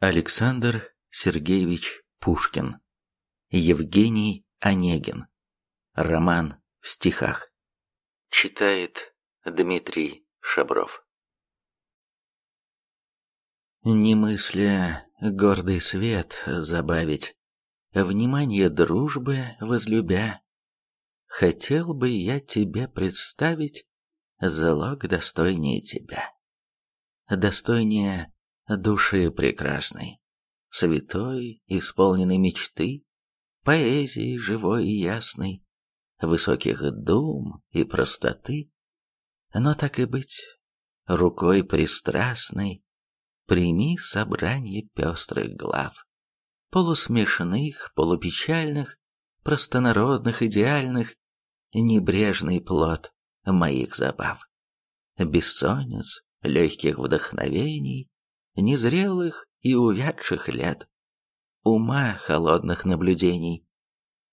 Александр Сергеевич Пушкин. Евгений Онегин. Роман в стихах. Читает Дмитрий Шабров. Не мысля гордый свет забавить, Внимание дружбы возлюбя, Хотел бы я тебе представить Залог достойнее тебя. Достойнее души прекрасной, святой, исполненной мечты, поэзии живой и ясной, высоких дум и простоты. Но так и быть, рукой пристрастной, прими собрание пестрых глав, полусмешных, полупечальных, простонародных, идеальных, небрежный плод моих забав. Бессонниц, легких вдохновений, незрелых и увядших лет, ума холодных наблюдений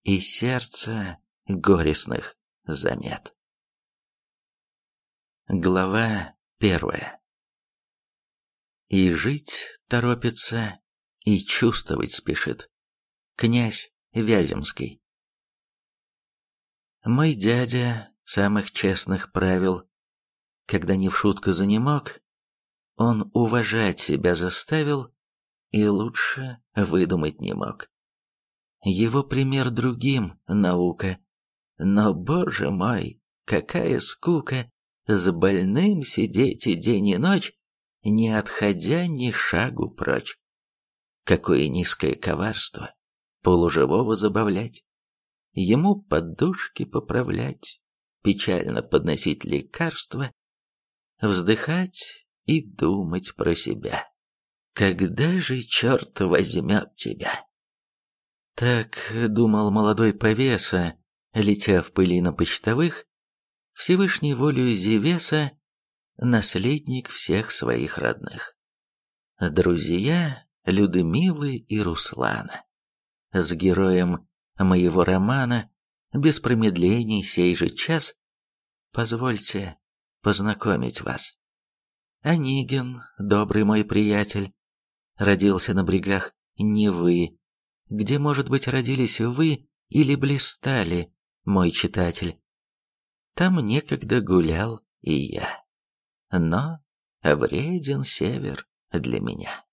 и сердца горестных замет. Глава первая И жить торопится, и чувствовать спешит. Князь Вяземский Мой дядя самых честных правил, когда не в шутку занемог, он уважать себя заставил и лучше выдумать не мог. Его пример другим — наука. Но, боже мой, какая скука с больным сидеть и день и ночь, не отходя ни шагу прочь. Какое низкое коварство полуживого забавлять, ему подушки поправлять, печально подносить лекарства, вздыхать и думать про себя. Когда же черт возьмет тебя? Так думал молодой повеса, летя в пыли на почтовых, Всевышней волею Зевеса, наследник всех своих родных. Друзья Людмилы и Руслана. С героем моего романа, без промедлений сей же час, позвольте познакомить вас. Онегин, добрый мой приятель, родился на брегах Невы, где, может быть, родились вы или блистали, мой читатель. Там некогда гулял и я. Но вреден север для меня.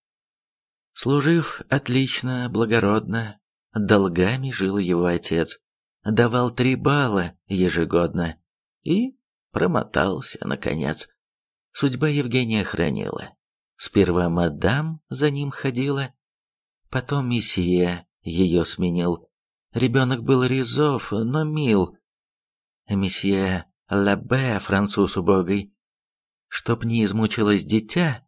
Служив отлично, благородно, долгами жил его отец, давал три балла ежегодно и промотался, наконец. Судьба Евгения хранила. Сперва мадам за ним ходила, потом месье ее сменил. Ребенок был резов, но мил. Месье Лабе, француз убогий, чтоб не измучилось дитя,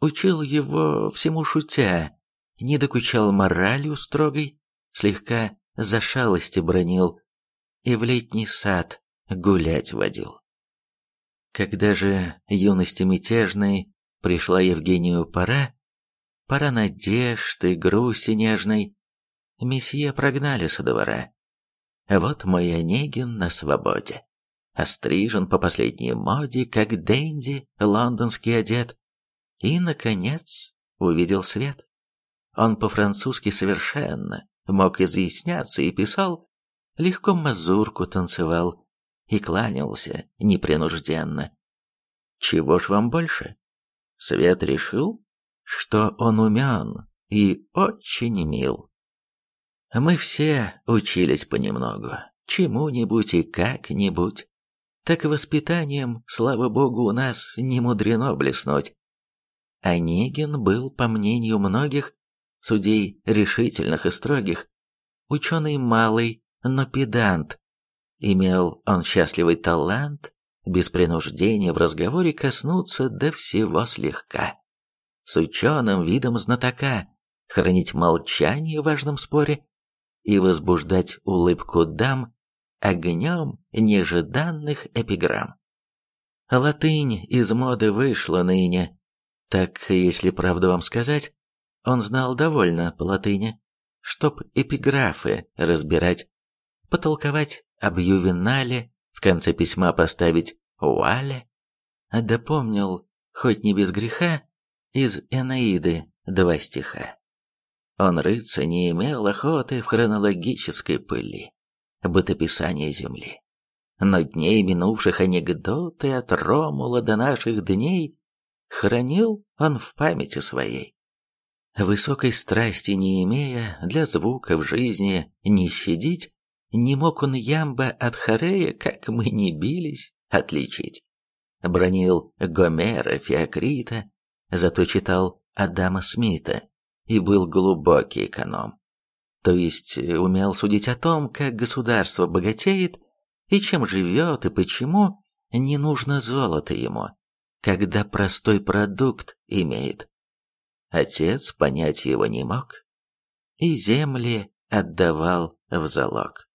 учил его всему шутя, не докучал моралью строгой, слегка за шалости бронил и в летний сад гулять водил. Когда же юности мятежной пришла Евгению пора, пора надежды, грусти нежной, месье прогнали со двора. Вот мой Онегин на свободе, острижен по последней моде, как Дэнди, лондонский одет, и, наконец, увидел свет. Он по-французски совершенно мог изъясняться и писал, легко мазурку танцевал, и кланялся непринужденно. Чего ж вам больше? Свет решил, что он умен и очень мил. Мы все учились понемногу, чему-нибудь и как-нибудь. Так воспитанием, слава богу, у нас не мудрено блеснуть. Онегин был, по мнению многих, судей решительных и строгих, ученый малый, но педант, Имел он счастливый талант, без принуждения в разговоре коснуться до всего слегка. С ученым видом знатока, хранить молчание в важном споре и возбуждать улыбку дам огнем нежданных эпиграмм. Латынь из моды вышла ныне, так, если правду вам сказать, он знал довольно по латыни, чтоб эпиграфы разбирать, потолковать об Ювенале, в конце письма поставить «Уале», допомнил, хоть не без греха, из Энеиды два стиха. Он рыться не имел охоты в хронологической пыли, бытописания земли. Но дней минувших анекдоты от Ромула до наших дней хранил он в памяти своей. Высокой страсти не имея, для звука в жизни не щадить, не мог он ямба от Харея, как мы не бились, отличить. Бронил Гомера, Феокрита, зато читал Адама Смита и был глубокий эконом. То есть умел судить о том, как государство богатеет и чем живет и почему не нужно золото ему, когда простой продукт имеет. Отец понять его не мог и земли отдавал в залог.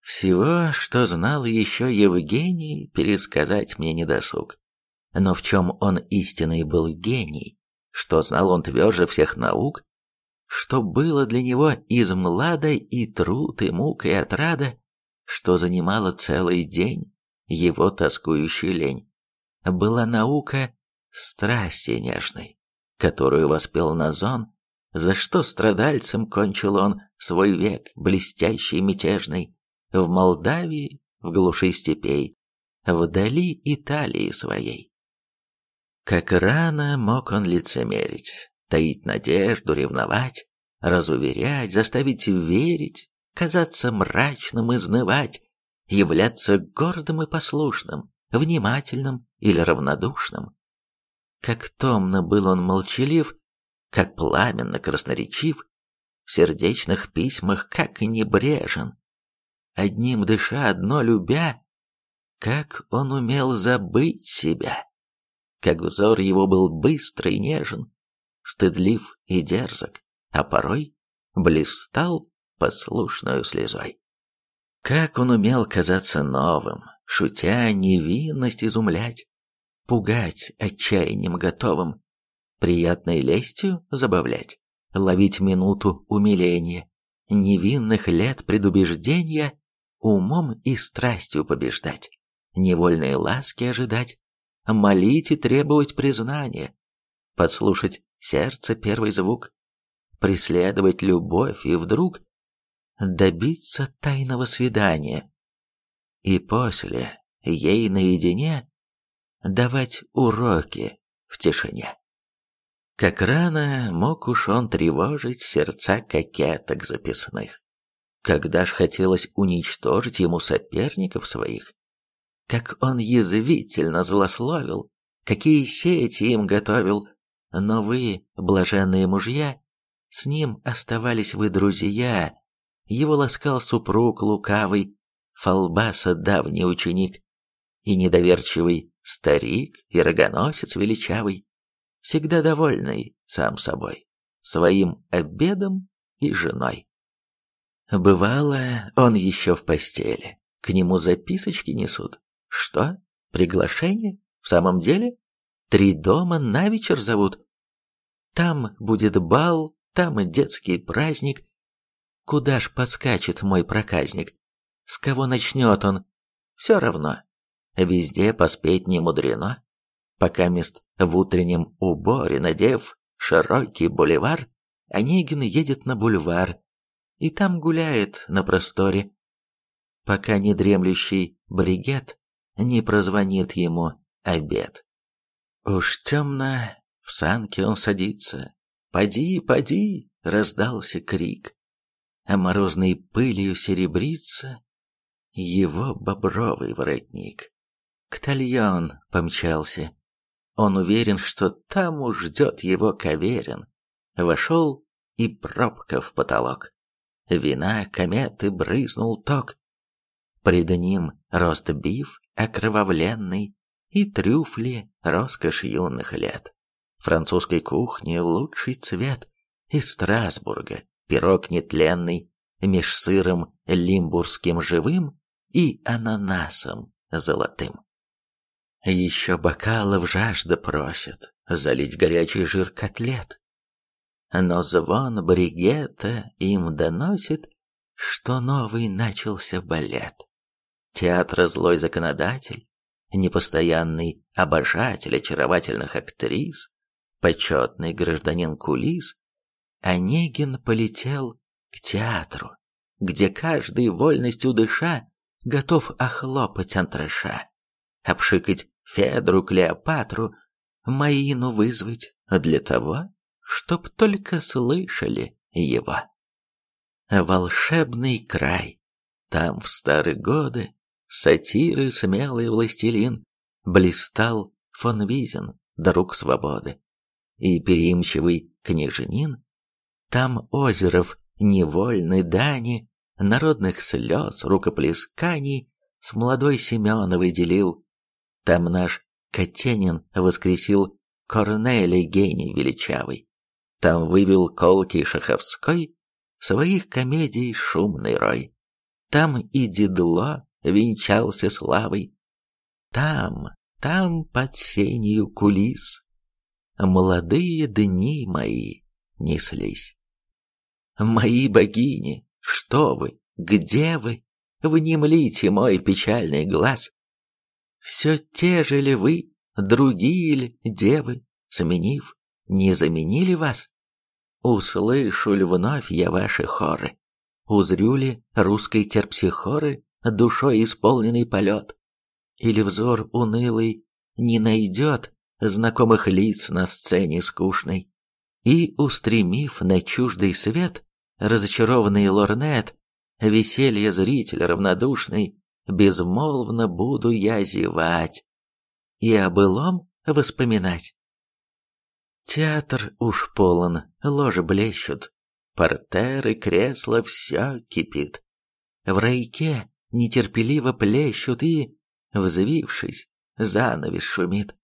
Всего, что знал еще Евгений, пересказать мне не досуг. Но в чем он истинный был гений, что знал он тверже всех наук, что было для него из млада и труд, и мук, и отрада, что занимало целый день его тоскующую лень, была наука страсти нежной, которую воспел Назон, за что страдальцем кончил он свой век блестящий мятежный, в Молдавии, в глуши степей, вдали Италии своей. Как рано мог он лицемерить, таить надежду, ревновать, разуверять, заставить верить, казаться мрачным, изнывать, являться гордым и послушным, внимательным или равнодушным. Как томно был он молчалив, как пламенно красноречив, в сердечных письмах как небрежен, одним дыша, одно любя, как он умел забыть себя, как взор его был быстрый и нежен, стыдлив и дерзок, а порой блистал послушную слезой. Как он умел казаться новым, шутя невинность изумлять, пугать отчаянием готовым, приятной лестью забавлять, ловить минуту умиления, невинных лет предубеждения умом и страстью побеждать, невольные ласки ожидать, молить и требовать признания, подслушать сердце первый звук, преследовать любовь и вдруг добиться тайного свидания. И после, ей наедине, давать уроки в тишине. Как рано мог уж он тревожить сердца кокеток записных. Когда ж хотелось уничтожить ему соперников своих. Как он язвительно злословил, какие сети им готовил, но вы, блаженные мужья, с ним оставались вы друзья, его ласкал супруг лукавый, Фалбаса давний ученик, и недоверчивый старик и рогоносец величавый, всегда довольный сам собой, своим обедом и женой. Бывало, он еще в постели, к нему записочки несут. Что? Приглашение? В самом деле? Три дома на вечер зовут? Там будет бал, там и детский праздник, Куда ж подскачет мой проказник? С кого начнет он? Все равно. Везде поспеть не мудрено. Пока мест в утреннем уборе, надев широкий бульвар, Онегин едет на бульвар и там гуляет на просторе. Пока не дремлющий бригет не прозвонит ему обед. Уж темно, в санке он садится. «Поди, поди!» — раздался крик а морозной пылью серебрится его бобровый воротник. К Тальон помчался. Он уверен, что там уж ждет его каверин. Вошел и пробка в потолок. Вина кометы брызнул ток. Пред ним рост биф окровавленный и трюфли роскошь юных лет. Французской кухни лучший цвет из Страсбурга пирог нетленный, меж сыром лимбургским живым и ананасом золотым. Еще бокалов жажда просит залить горячий жир котлет. Но звон бригета им доносит, что новый начался балет. Театра злой законодатель, непостоянный обожатель очаровательных актрис, почетный гражданин кулис, Онегин полетел к театру, где каждый вольностью дыша готов охлопать антраша, обшикать Федру Клеопатру, Маину вызвать для того, чтоб только слышали его. Волшебный край, там в старые годы сатиры смелый властелин блистал фон Визен, друг свободы, и переимчивый княжнин, там озеров невольной дани, народных слез, рукоплесканий с молодой Семеновой делил. Там наш Катенин воскресил Корнелий гений величавый. Там вывел колкий Шаховской своих комедий шумный рой. Там и Дедло венчался славой. Там, там под сенью кулис молодые дни мои неслись. Мои богини, что вы, где вы? Внемлите мой печальный глаз. Все те же ли вы, другие ли девы, сменив, не заменили вас? Услышу ли вновь я ваши хоры? Узрю ли русской терпсихоры душой исполненный полет? Или взор унылый не найдет знакомых лиц на сцене скучной? И, устремив на чуждый свет, разочарованный лорнет, веселье зритель равнодушный, безмолвно буду я зевать и о былом воспоминать. Театр уж полон, ложи блещут, портеры, кресла, все кипит. В райке нетерпеливо плещут и, взвившись, занавес шумит.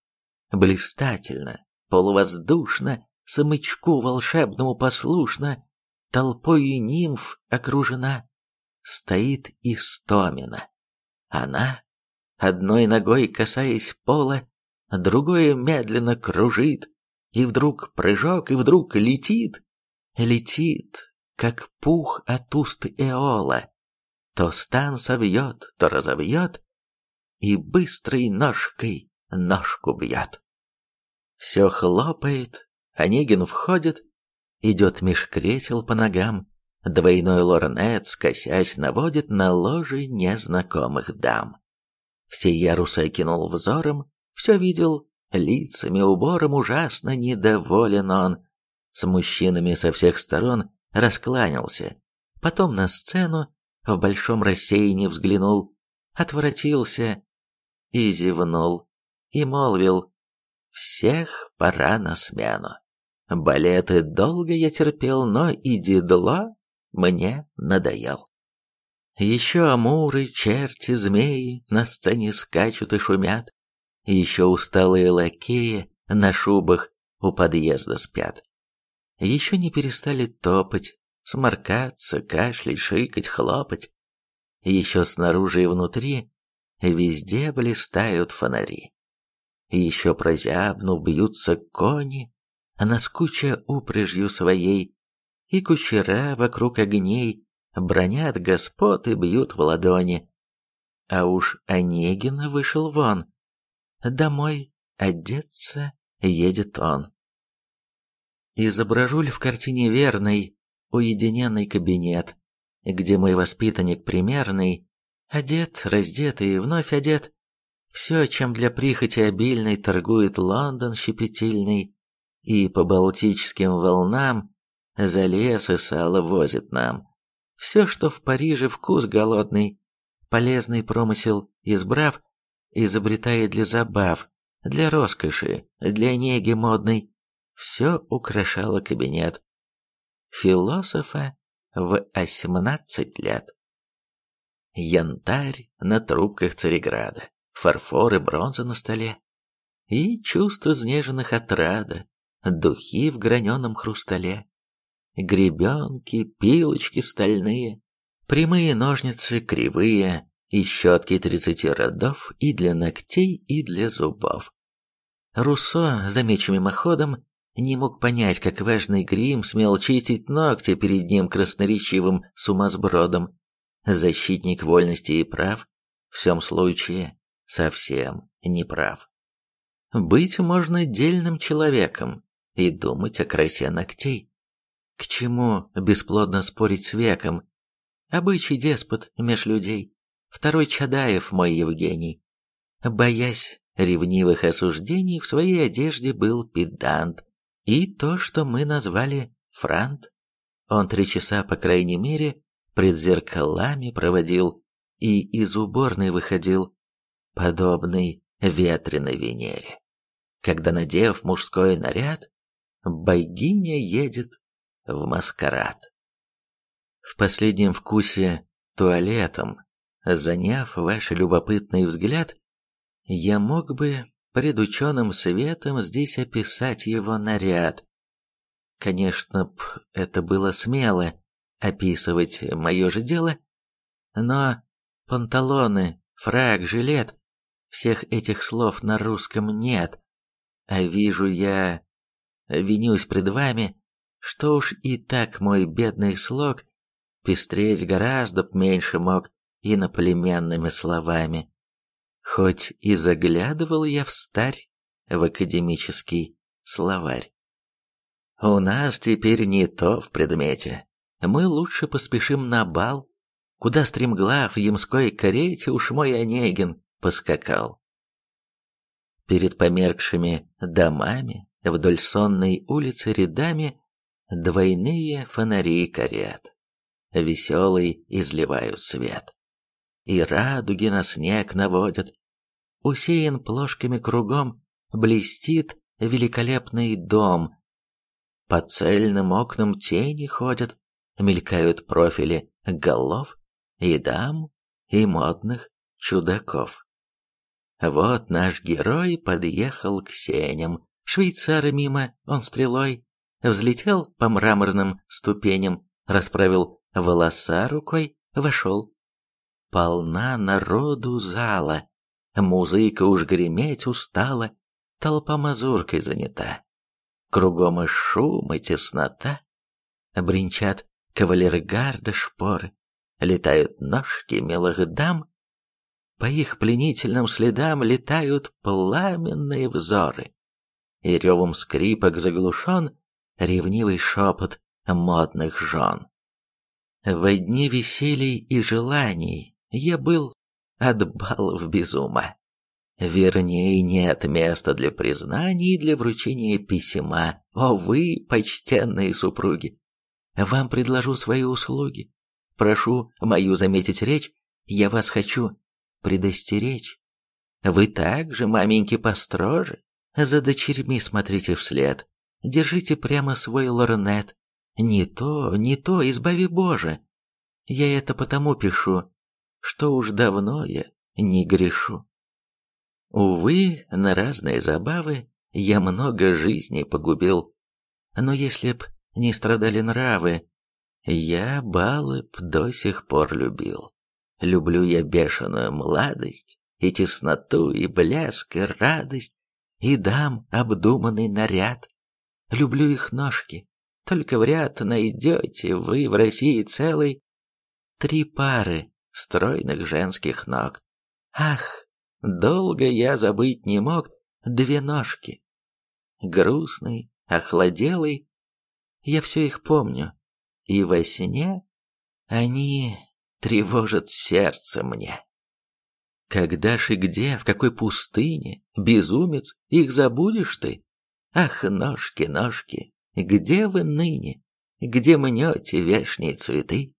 Блистательно, полувоздушно, смычку волшебному послушно, толпою нимф окружена, стоит Истомина. Она, одной ногой касаясь пола, другой медленно кружит, и вдруг прыжок, и вдруг летит, летит, как пух от уст Эола, то стан совьет, то разовьет, и быстрой ножкой ножку бьет. Все хлопает, Онегин входит, идет меж кресел по ногам, двойной лорнет, скосясь, наводит на ложе незнакомых дам. Все ярусы окинул взором, все видел, лицами, убором ужасно недоволен он. С мужчинами со всех сторон раскланялся, потом на сцену в большом рассеянии взглянул, отворотился и зевнул, и молвил «Всех пора на смену». Балеты долго я терпел, но и дедло мне надоел. Еще амуры, черти, змеи на сцене скачут и шумят. Еще усталые лакеи на шубах у подъезда спят. Еще не перестали топать, сморкаться, кашлять, шикать, хлопать. Еще снаружи и внутри везде блистают фонари. Еще прозябну бьются кони, наскуча упряжью своей, и кучера вокруг огней бронят господ и бьют в ладони. А уж Онегин вышел вон. Домой одеться едет он. Изображу ли в картине верный, уединенный кабинет, где мой воспитанник примерный, одет, раздет и вновь одет, все, чем для прихоти обильной торгует Лондон щепетильный, и по Балтическим волнам за лес и сало возит нам. Все, что в Париже вкус голодный, полезный промысел избрав, изобретает для забав, для роскоши, для неги модной, все украшало кабинет. Философа в восемнадцать лет. Янтарь на трубках Цареграда, фарфор и бронза на столе, и чувство снеженных отрада, духи в граненом хрустале, гребенки, пилочки стальные, прямые ножницы кривые и щетки тридцати родов и для ногтей, и для зубов. Руссо, замечу мимоходом, не мог понять, как важный грим смел чистить ногти перед ним красноречивым сумасбродом. Защитник вольности и прав, в всем случае, совсем не прав. Быть можно дельным человеком, и думать о красе ногтей. К чему бесплодно спорить с веком? Обычай деспот меж людей, второй Чадаев мой Евгений. Боясь ревнивых осуждений, в своей одежде был педант, и то, что мы назвали франт. Он три часа, по крайней мере, пред зеркалами проводил и из уборной выходил, подобный ветреной Венере. Когда, надев мужской наряд, богиня едет в маскарад. В последнем вкусе туалетом, заняв ваш любопытный взгляд, я мог бы пред ученым светом здесь описать его наряд. Конечно, б, это было смело описывать мое же дело, но панталоны, фраг, жилет, всех этих слов на русском нет, а вижу я, винюсь пред вами, что уж и так мой бедный слог пестреть гораздо б меньше мог иноплеменными словами. Хоть и заглядывал я в старь, в академический словарь. У нас теперь не то в предмете. Мы лучше поспешим на бал, куда стремглав в ямской карете уж мой Онегин поскакал. Перед померкшими домами вдоль сонной улицы рядами двойные фонари корят. Веселый изливают свет и радуги на снег наводят. Усеян плошками кругом, блестит великолепный дом. По цельным окнам тени ходят, мелькают профили голов и дам, и модных чудаков. Вот наш герой подъехал к сеням, швейцара мимо он стрелой, взлетел по мраморным ступеням, расправил волоса рукой, вошел Полна народу зала. Музыка уж греметь устала, толпа мазуркой занята. Кругом и шум, и теснота. Бринчат кавалергарды шпоры, летают ножки милых дам. По их пленительным следам летают пламенные взоры. И ревом скрипок заглушен ревнивый шепот модных жен. Во дни веселий и желаний я был от балов без ума. Вернее, нет места для признаний и для вручения письма. О вы, почтенные супруги! Вам предложу свои услуги. Прошу мою заметить речь, я вас хочу предостеречь. Вы также, маменьки, построже. За дочерьми смотрите вслед. Держите прямо свой лорнет. Не то, не то, избави Боже. Я это потому пишу, что уж давно я не грешу. Увы, на разные забавы я много жизней погубил, но если б не страдали нравы, я балы б до сих пор любил. Люблю я бешеную младость, и тесноту, и блеск, и радость, и дам обдуманный наряд. Люблю их ножки, только в ряд найдете вы в России целый три пары стройных женских ног. Ах, долго я забыть не мог две ножки. Грустный, охладелый, я все их помню, и во сне они тревожат сердце мне. Когда ж и где, в какой пустыне, безумец, их забудешь ты? Ах, ножки, ножки, где вы ныне? Где мнете вешние цветы?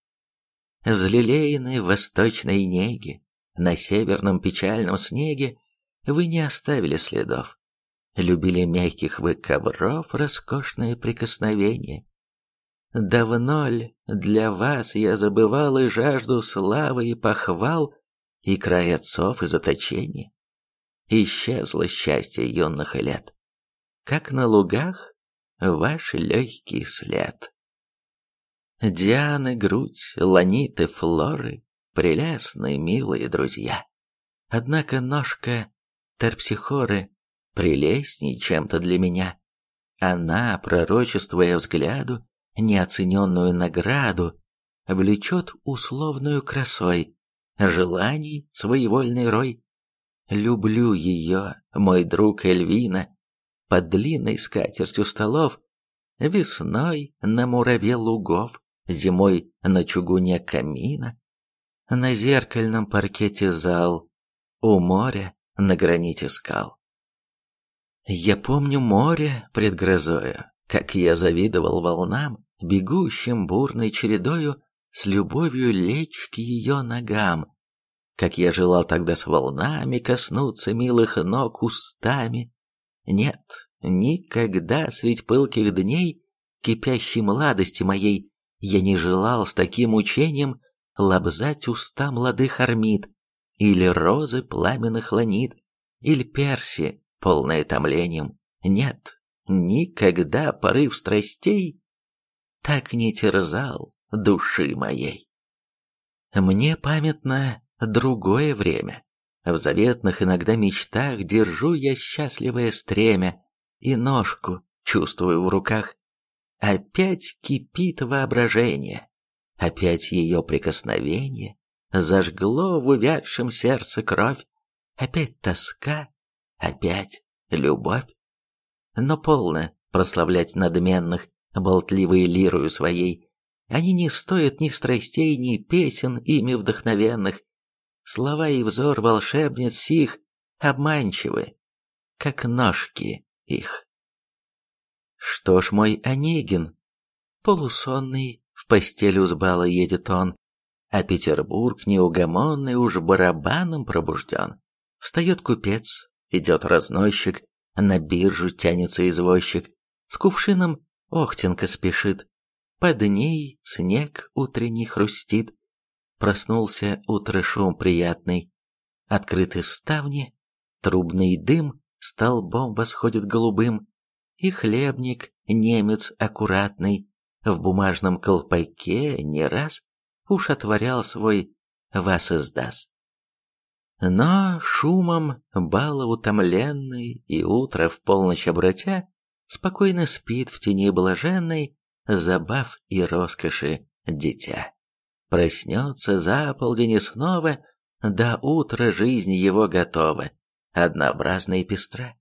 Взлелеянные в восточной неге, на северном печальном снеге, вы не оставили следов. Любили мягких вы ковров роскошное прикосновение. Давно ли для вас я забывал и жажду славы и похвал, и край отцов и заточения? Исчезло счастье юных лет, как на лугах ваш легкий след. Дианы, грудь, ланиты, флоры, прелестные, милые друзья. Однако ножка терпсихоры прелестней чем-то для меня. Она, пророчествуя взгляду, неоцененную награду, влечет условную красой, желаний своевольный рой. Люблю ее, мой друг Эльвина, под длинной скатертью столов, весной на мураве лугов, зимой на чугуне камина, на зеркальном паркете зал, у моря на граните скал. Я помню море пред грозою, как я завидовал волнам, бегущим бурной чередою с любовью лечь к ее ногам, как я желал тогда с волнами коснуться милых ног устами. Нет, никогда средь пылких дней кипящей младости моей я не желал с таким учением лобзать уста молодых армид, или розы пламенных ланит, или перси, полное томлением. Нет, никогда порыв страстей так не терзал души моей. Мне памятно другое время. В заветных иногда мечтах держу я счастливое стремя и ножку чувствую в руках. Опять кипит воображение, опять ее прикосновение зажгло в увядшем сердце кровь, опять тоска, опять любовь. Но полно прославлять надменных, болтливой лирою своей. Они не стоят ни страстей, ни песен ими вдохновенных. Слова и взор волшебниц сих обманчивы, как ножки их. Что ж, мой Онегин, полусонный, в постель узбала едет он, а Петербург неугомонный уж барабаном пробужден. Встает купец, идет разносчик, на биржу тянется извозчик, с кувшином Охтенка спешит, под ней снег утренний хрустит. Проснулся утро шум приятный, открыты ставни, трубный дым столбом восходит голубым, и хлебник, немец аккуратный, в бумажном колпаке не раз уж отворял свой вас издаст. Но шумом бала утомленный и утро в полночь обратя, спокойно спит в тени блаженной, забав и роскоши дитя. Проснется за полдень и снова, до утра жизнь его готова, однообразна и пестра.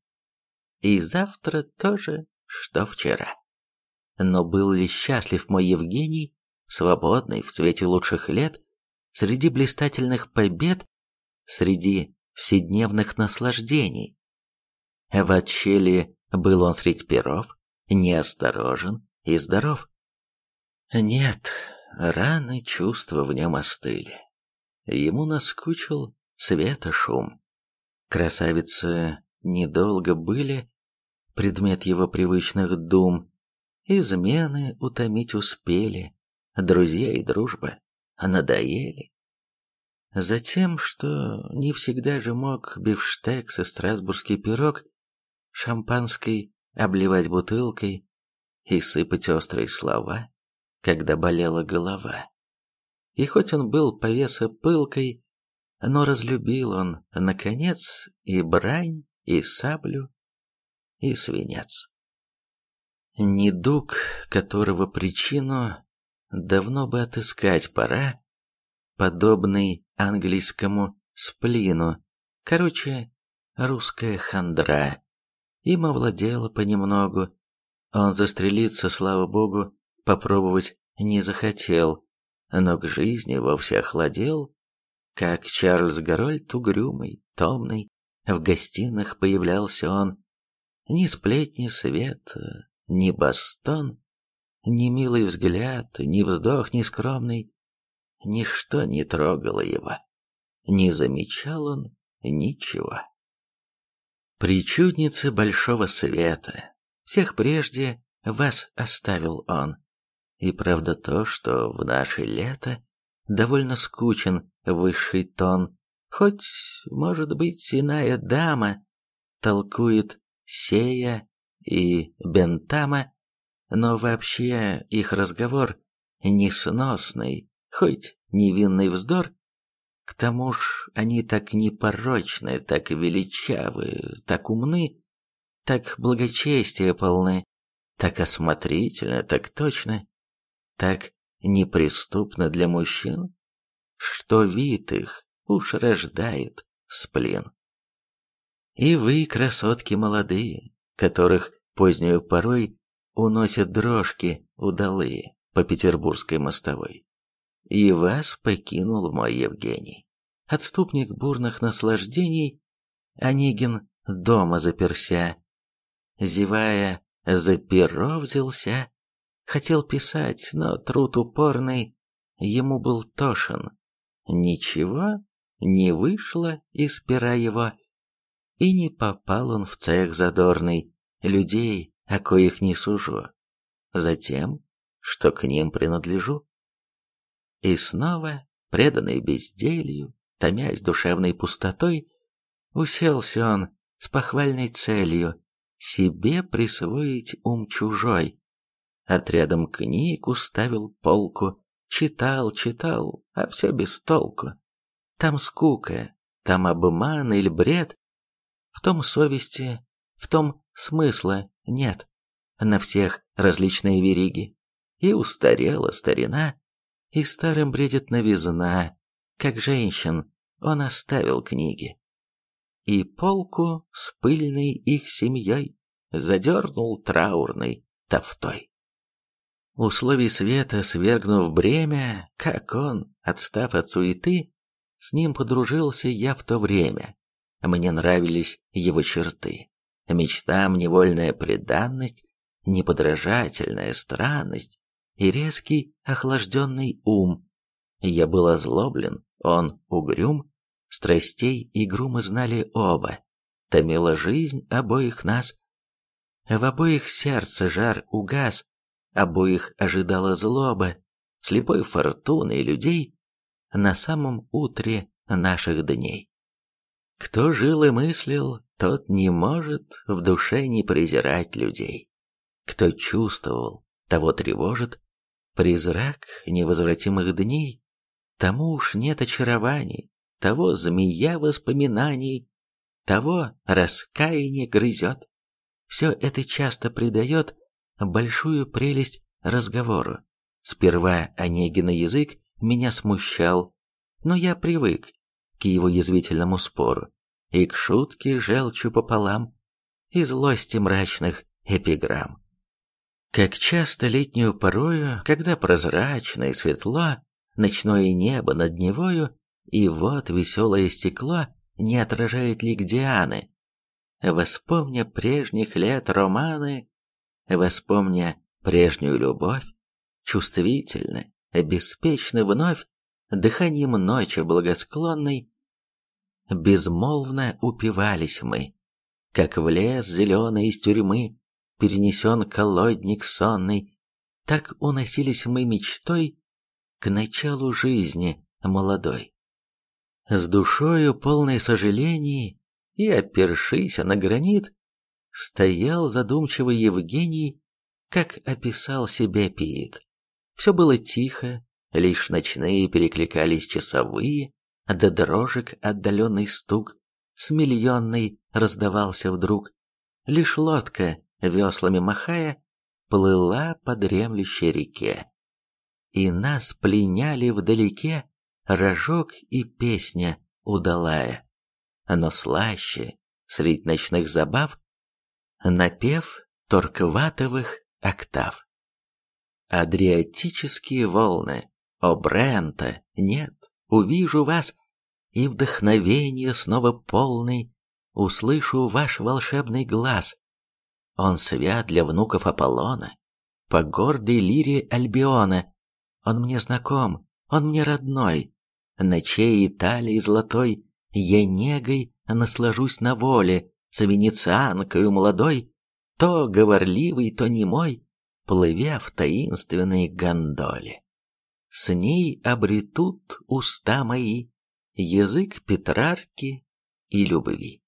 И завтра тоже, что вчера. Но был ли счастлив мой Евгений, свободный в цвете лучших лет, среди блистательных побед, среди вседневных наслаждений? В отчели был он средь перов, неосторожен и здоров. Нет, раны чувства в нем остыли. Ему наскучил света шум. Красавицы недолго были, предмет его привычных дум, измены утомить успели, друзья и дружба надоели. Затем, что не всегда же мог бифштекс и страсбургский пирог шампанской обливать бутылкой и сыпать острые слова, когда болела голова. И хоть он был повеса пылкой, но разлюбил он, наконец, и брань, и саблю, и свинец. Недуг, которого причину давно бы отыскать пора, подобный английскому сплину, короче, русская хандра. Им овладела понемногу. Он застрелиться, слава богу, попробовать не захотел, но к жизни вовсе охладел, как Чарльз Гарольд угрюмый, томный, в гостиных появлялся он. Ни сплетни света, ни бастон, ни милый взгляд, ни вздох, ни скромный, ничто не трогало его. Не замечал он ничего. Причудницы большого света, всех прежде вас оставил он. И правда то, что в наше лето довольно скучен высший тон, хоть, может быть, иная дама толкует сея и бентама, но вообще их разговор несносный, хоть невинный вздор. К тому ж они так непорочны, так величавы, так умны, так благочестия полны, так осмотрительны, так точно, так неприступны для мужчин, что вид их уж рождает сплин. И вы, красотки молодые, которых позднюю порой уносят дрожки удалые по петербургской мостовой. И вас покинул мой Евгений. Отступник бурных наслаждений, Онегин дома заперся, зевая, за перо взялся, хотел писать, но труд упорный ему был тошен. Ничего не вышло из пера его, и не попал он в цех задорный, людей, о коих не сужу, затем, что к ним принадлежу. И снова, преданный безделью, томясь душевной пустотой, уселся он с похвальной целью себе присвоить ум чужой. Отрядом книг уставил полку, читал, читал, а все без толку. Там скука, там обман или бред, в том совести, в том смысла нет. На всех различные вериги. И устарела старина, и старым бредит новизна, как женщин он оставил книги и полку с пыльной их семьей задернул траурной тофтой. Условий света свергнув бремя, как он, отстав от суеты, с ним подружился я в то время. Мне нравились его черты, мечтам невольная преданность, неподражательная странность и резкий охлажденный ум. Я был озлоблен, он угрюм, Страстей игру мы знали оба, томила жизнь обоих нас. В обоих сердце жар угас, обоих ожидала злоба, слепой фортуны и людей на самом утре наших дней. Кто жил и мыслил, тот не может в душе не презирать людей. Кто чувствовал, того тревожит призрак невозвратимых дней, тому уж нет очарований, того змея воспоминаний, того раскаяние грызет. Все это часто придает большую прелесть разговору. Сперва Онегина язык меня смущал, но я привык к его язвительному спору и к шутке желчью пополам и злости мрачных эпиграмм. Как часто летнюю порою, когда прозрачно и светло, ночное небо над Невою и вот веселое стекло не отражает лик Дианы. Воспомня прежних лет романы, воспомня прежнюю любовь, чувствительно, беспечно вновь, дыханием ночи благосклонной, безмолвно упивались мы, как в лес зеленый из тюрьмы перенесен колодник сонный, так уносились мы мечтой к началу жизни молодой. С душою полной сожалений и, опершись на гранит, стоял задумчивый Евгений, как описал себя Пиит. Все было тихо, лишь ночные перекликались часовые, до дрожек отдаленный стук с миллионной раздавался вдруг. Лишь лодка, веслами махая, плыла по дремлющей реке. И нас пленяли вдалеке рожок и песня удалая. Но слаще, средь ночных забав, напев торкватовых октав. Адриатические волны, о Брента, нет, увижу вас, и вдохновение снова полный, услышу ваш волшебный глаз. Он свят для внуков Аполлона, по гордой лире Альбиона. Он мне знаком, он мне родной, ночей Италии золотой, я негой наслажусь на воле, с венецианкою молодой, то говорливый, то немой, плывя в таинственной гондоле. С ней обретут уста мои язык Петрарки и любви.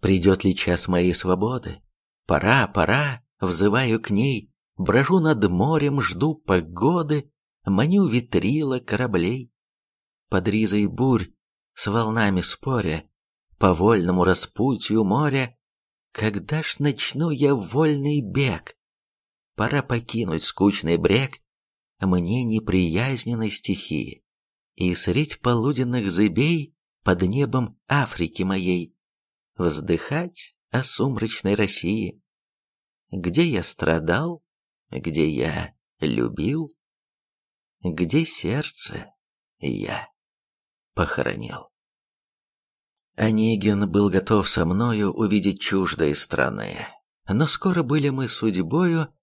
Придет ли час моей свободы? Пора, пора, взываю к ней, брожу над морем, жду погоды, маню ветрила кораблей под ризой бурь, с волнами споря, по вольному распутью моря, когда ж начну я вольный бег? Пора покинуть скучный брег, мне неприязненной стихии, и средь полуденных зыбей под небом Африки моей вздыхать о сумрачной России, где я страдал, где я любил, где сердце я похоронил. Онегин был готов со мною увидеть чуждые страны, но скоро были мы судьбою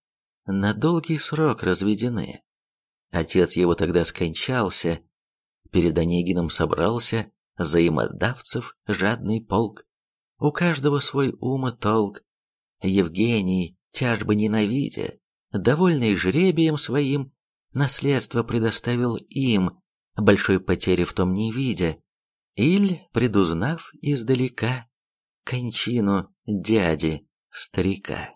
на долгий срок разведены. Отец его тогда скончался, перед Онегином собрался взаимодавцев жадный полк. У каждого свой ум и толк. Евгений, тяжбы ненавидя, довольный жребием своим, наследство предоставил им, большой потери в том не видя, или, предузнав издалека, кончину дяди, старика.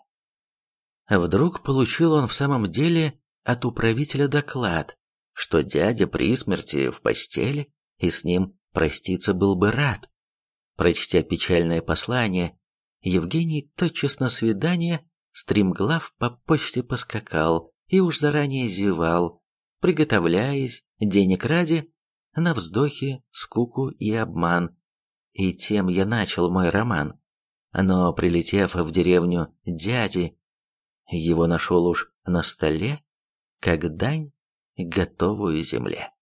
Вдруг получил он в самом деле от управителя доклад, что дядя при смерти в постели и с ним проститься был бы рад. Прочтя печальное послание, Евгений тотчас на свидание стремглав по почте поскакал и уж заранее зевал, приготовляясь, денег ради, на вздохи, скуку и обман. И тем я начал мой роман. Но, прилетев в деревню дяди, его нашел уж на столе, как дань готовую земле.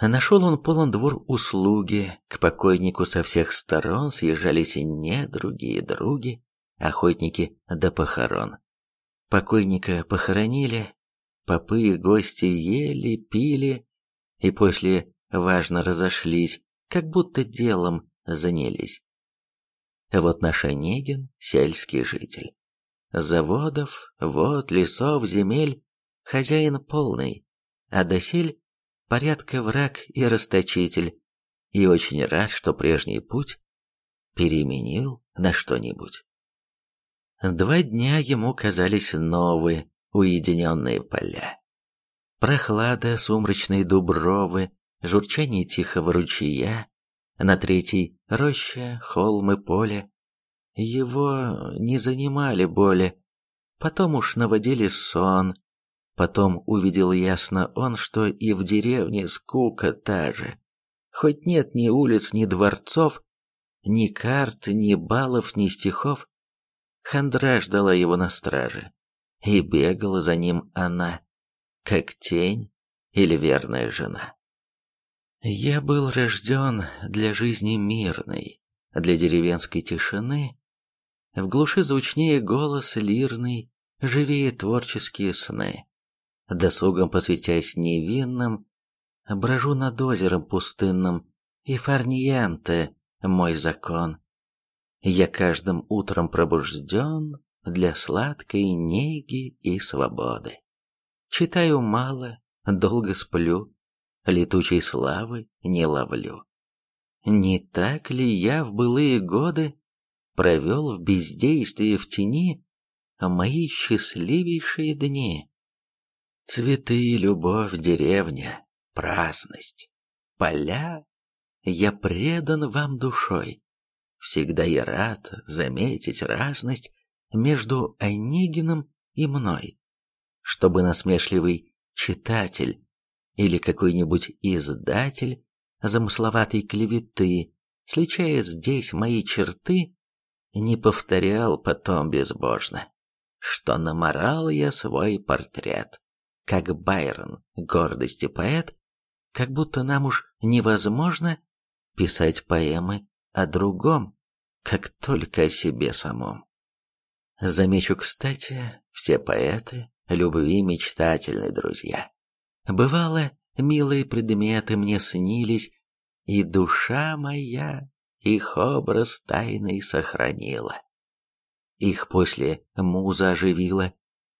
Нашел он полон двор услуги, к покойнику со всех сторон съезжались недруги и други, охотники до похорон. Покойника похоронили, попы и гости ели, пили, и после важно разошлись, как будто делом занялись. Вот наш Онегин, сельский житель. Заводов, вод, лесов, земель, хозяин полный, а досель порядка враг и расточитель, и очень рад, что прежний путь переменил на что-нибудь. Два дня ему казались новые, уединенные поля. Прохлада сумрачной дубровы, журчание тихого ручья, на третий — роща, холмы, поле. Его не занимали боли, потом уж наводили сон, потом увидел ясно он, что и в деревне скука та же. Хоть нет ни улиц, ни дворцов, ни карт, ни балов, ни стихов. Хандра ждала его на страже, и бегала за ним она как тень или верная жена. Я был рожден для жизни мирной, для деревенской тишины. В глуши звучнее голос лирный, живее творческие сны. Досугом посвятясь невинным, брожу над озером пустынным, и фарниенте мой закон. Я каждым утром пробужден для сладкой неги и свободы. Читаю мало, долго сплю, летучей славы не ловлю. Не так ли я в былые годы провел в бездействии в тени мои счастливейшие дни? Цветы, любовь, деревня, праздность, поля, я предан вам душой. Всегда я рад заметить разность между Онегиным и мной чтобы насмешливый читатель или какой-нибудь издатель замысловатой клеветы, сличая здесь мои черты, не повторял потом безбожно, что наморал я свой портрет, как Байрон, гордости поэт, как будто нам уж невозможно писать поэмы о другом, как только о себе самом. Замечу, кстати, все поэты, любви мечтательны, друзья. Бывало, милые предметы мне снились, и душа моя их образ тайный сохранила. Их после муза оживила,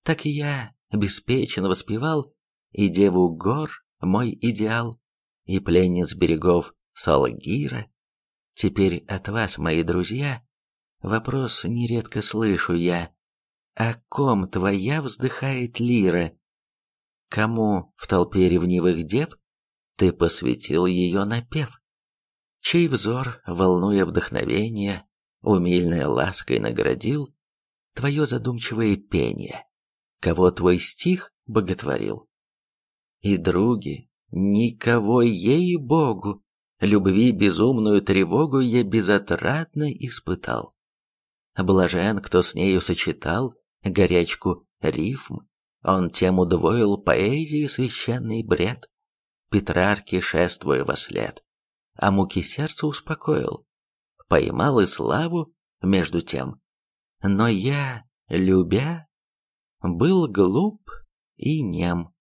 так и я беспечно воспевал и деву гор мой идеал, и пленниц берегов Салгира. Теперь от вас, мои друзья, вопрос нередко слышу я, о ком твоя вздыхает лира? Кому в толпе ревнивых дев ты посвятил ее напев? Чей взор, волнуя вдохновение, умильной лаской наградил твое задумчивое пение? Кого твой стих боготворил? И, други, никого ей-богу, любви безумную тревогу я безотрадно испытал. Блажен, кто с нею сочетал горячку рифм, он тем удвоил поэзии священный бред. Петрарке шествуя во след, а муки сердца успокоил. Поймал и славу между тем. Но я, любя, был глуп и нем.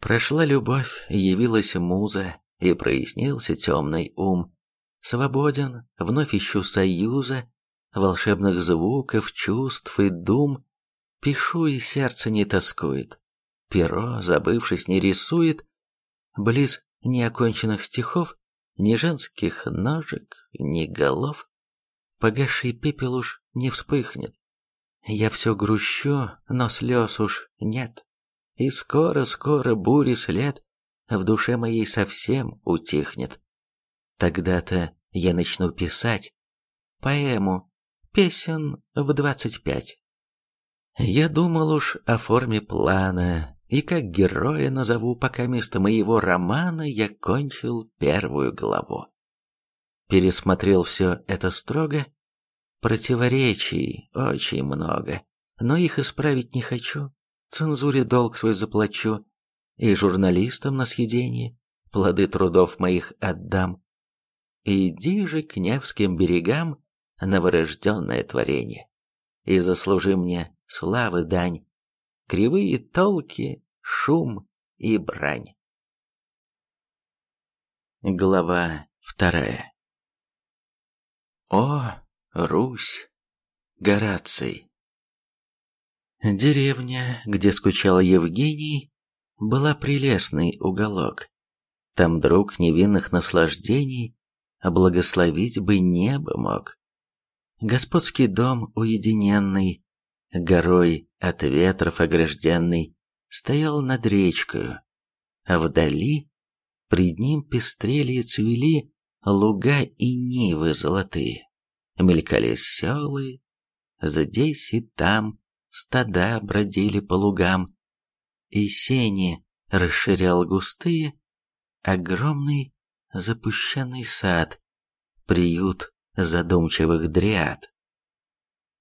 Прошла любовь, явилась муза, и прояснился темный ум. Свободен, вновь ищу союза, волшебных звуков, чувств и дум. Пишу, и сердце не тоскует. Перо, забывшись, не рисует. Близ неоконченных стихов, ни женских ножек, ни голов. Погасший пепел уж не вспыхнет. Я все грущу, но слез уж нет. И скоро-скоро бури след в душе моей совсем утихнет. Тогда-то я начну писать поэму песен в двадцать пять. Я думал уж о форме плана, и как героя назову, пока место моего романа я кончил первую главу. Пересмотрел все это строго, противоречий очень много, но их исправить не хочу, цензуре долг свой заплачу, и журналистам на съедение плоды трудов моих отдам. Иди же к Невским берегам, новорожденное творение, и заслужи мне славы дань, кривые толки, шум и брань. Глава вторая О, Русь! Гораций! Деревня, где скучал Евгений, была прелестный уголок. Там друг невинных наслаждений благословить бы небо мог. Господский дом уединенный, горой от ветров огражденный, стоял над речкою, а вдали пред ним пестрели и цвели луга и нивы золотые. Мелькали селы, здесь и там стада бродили по лугам, и сени расширял густые, огромный запущенный сад, приют задумчивых дриад.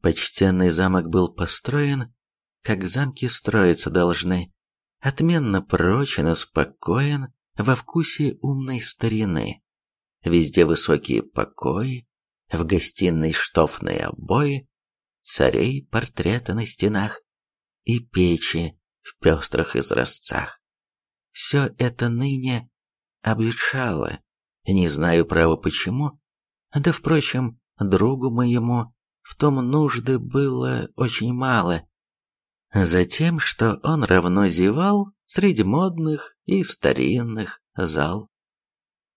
Почтенный замок был построен, как замки строиться должны, отменно прочен и спокоен, во вкусе умной старины. Везде высокие покои, в гостиной штофные обои, царей портреты на стенах и печи в пестрых изразцах. Все это ныне обветшало, не знаю, право почему, да, впрочем, другу моему в том нужды было очень мало. Затем, что он равно зевал среди модных и старинных зал.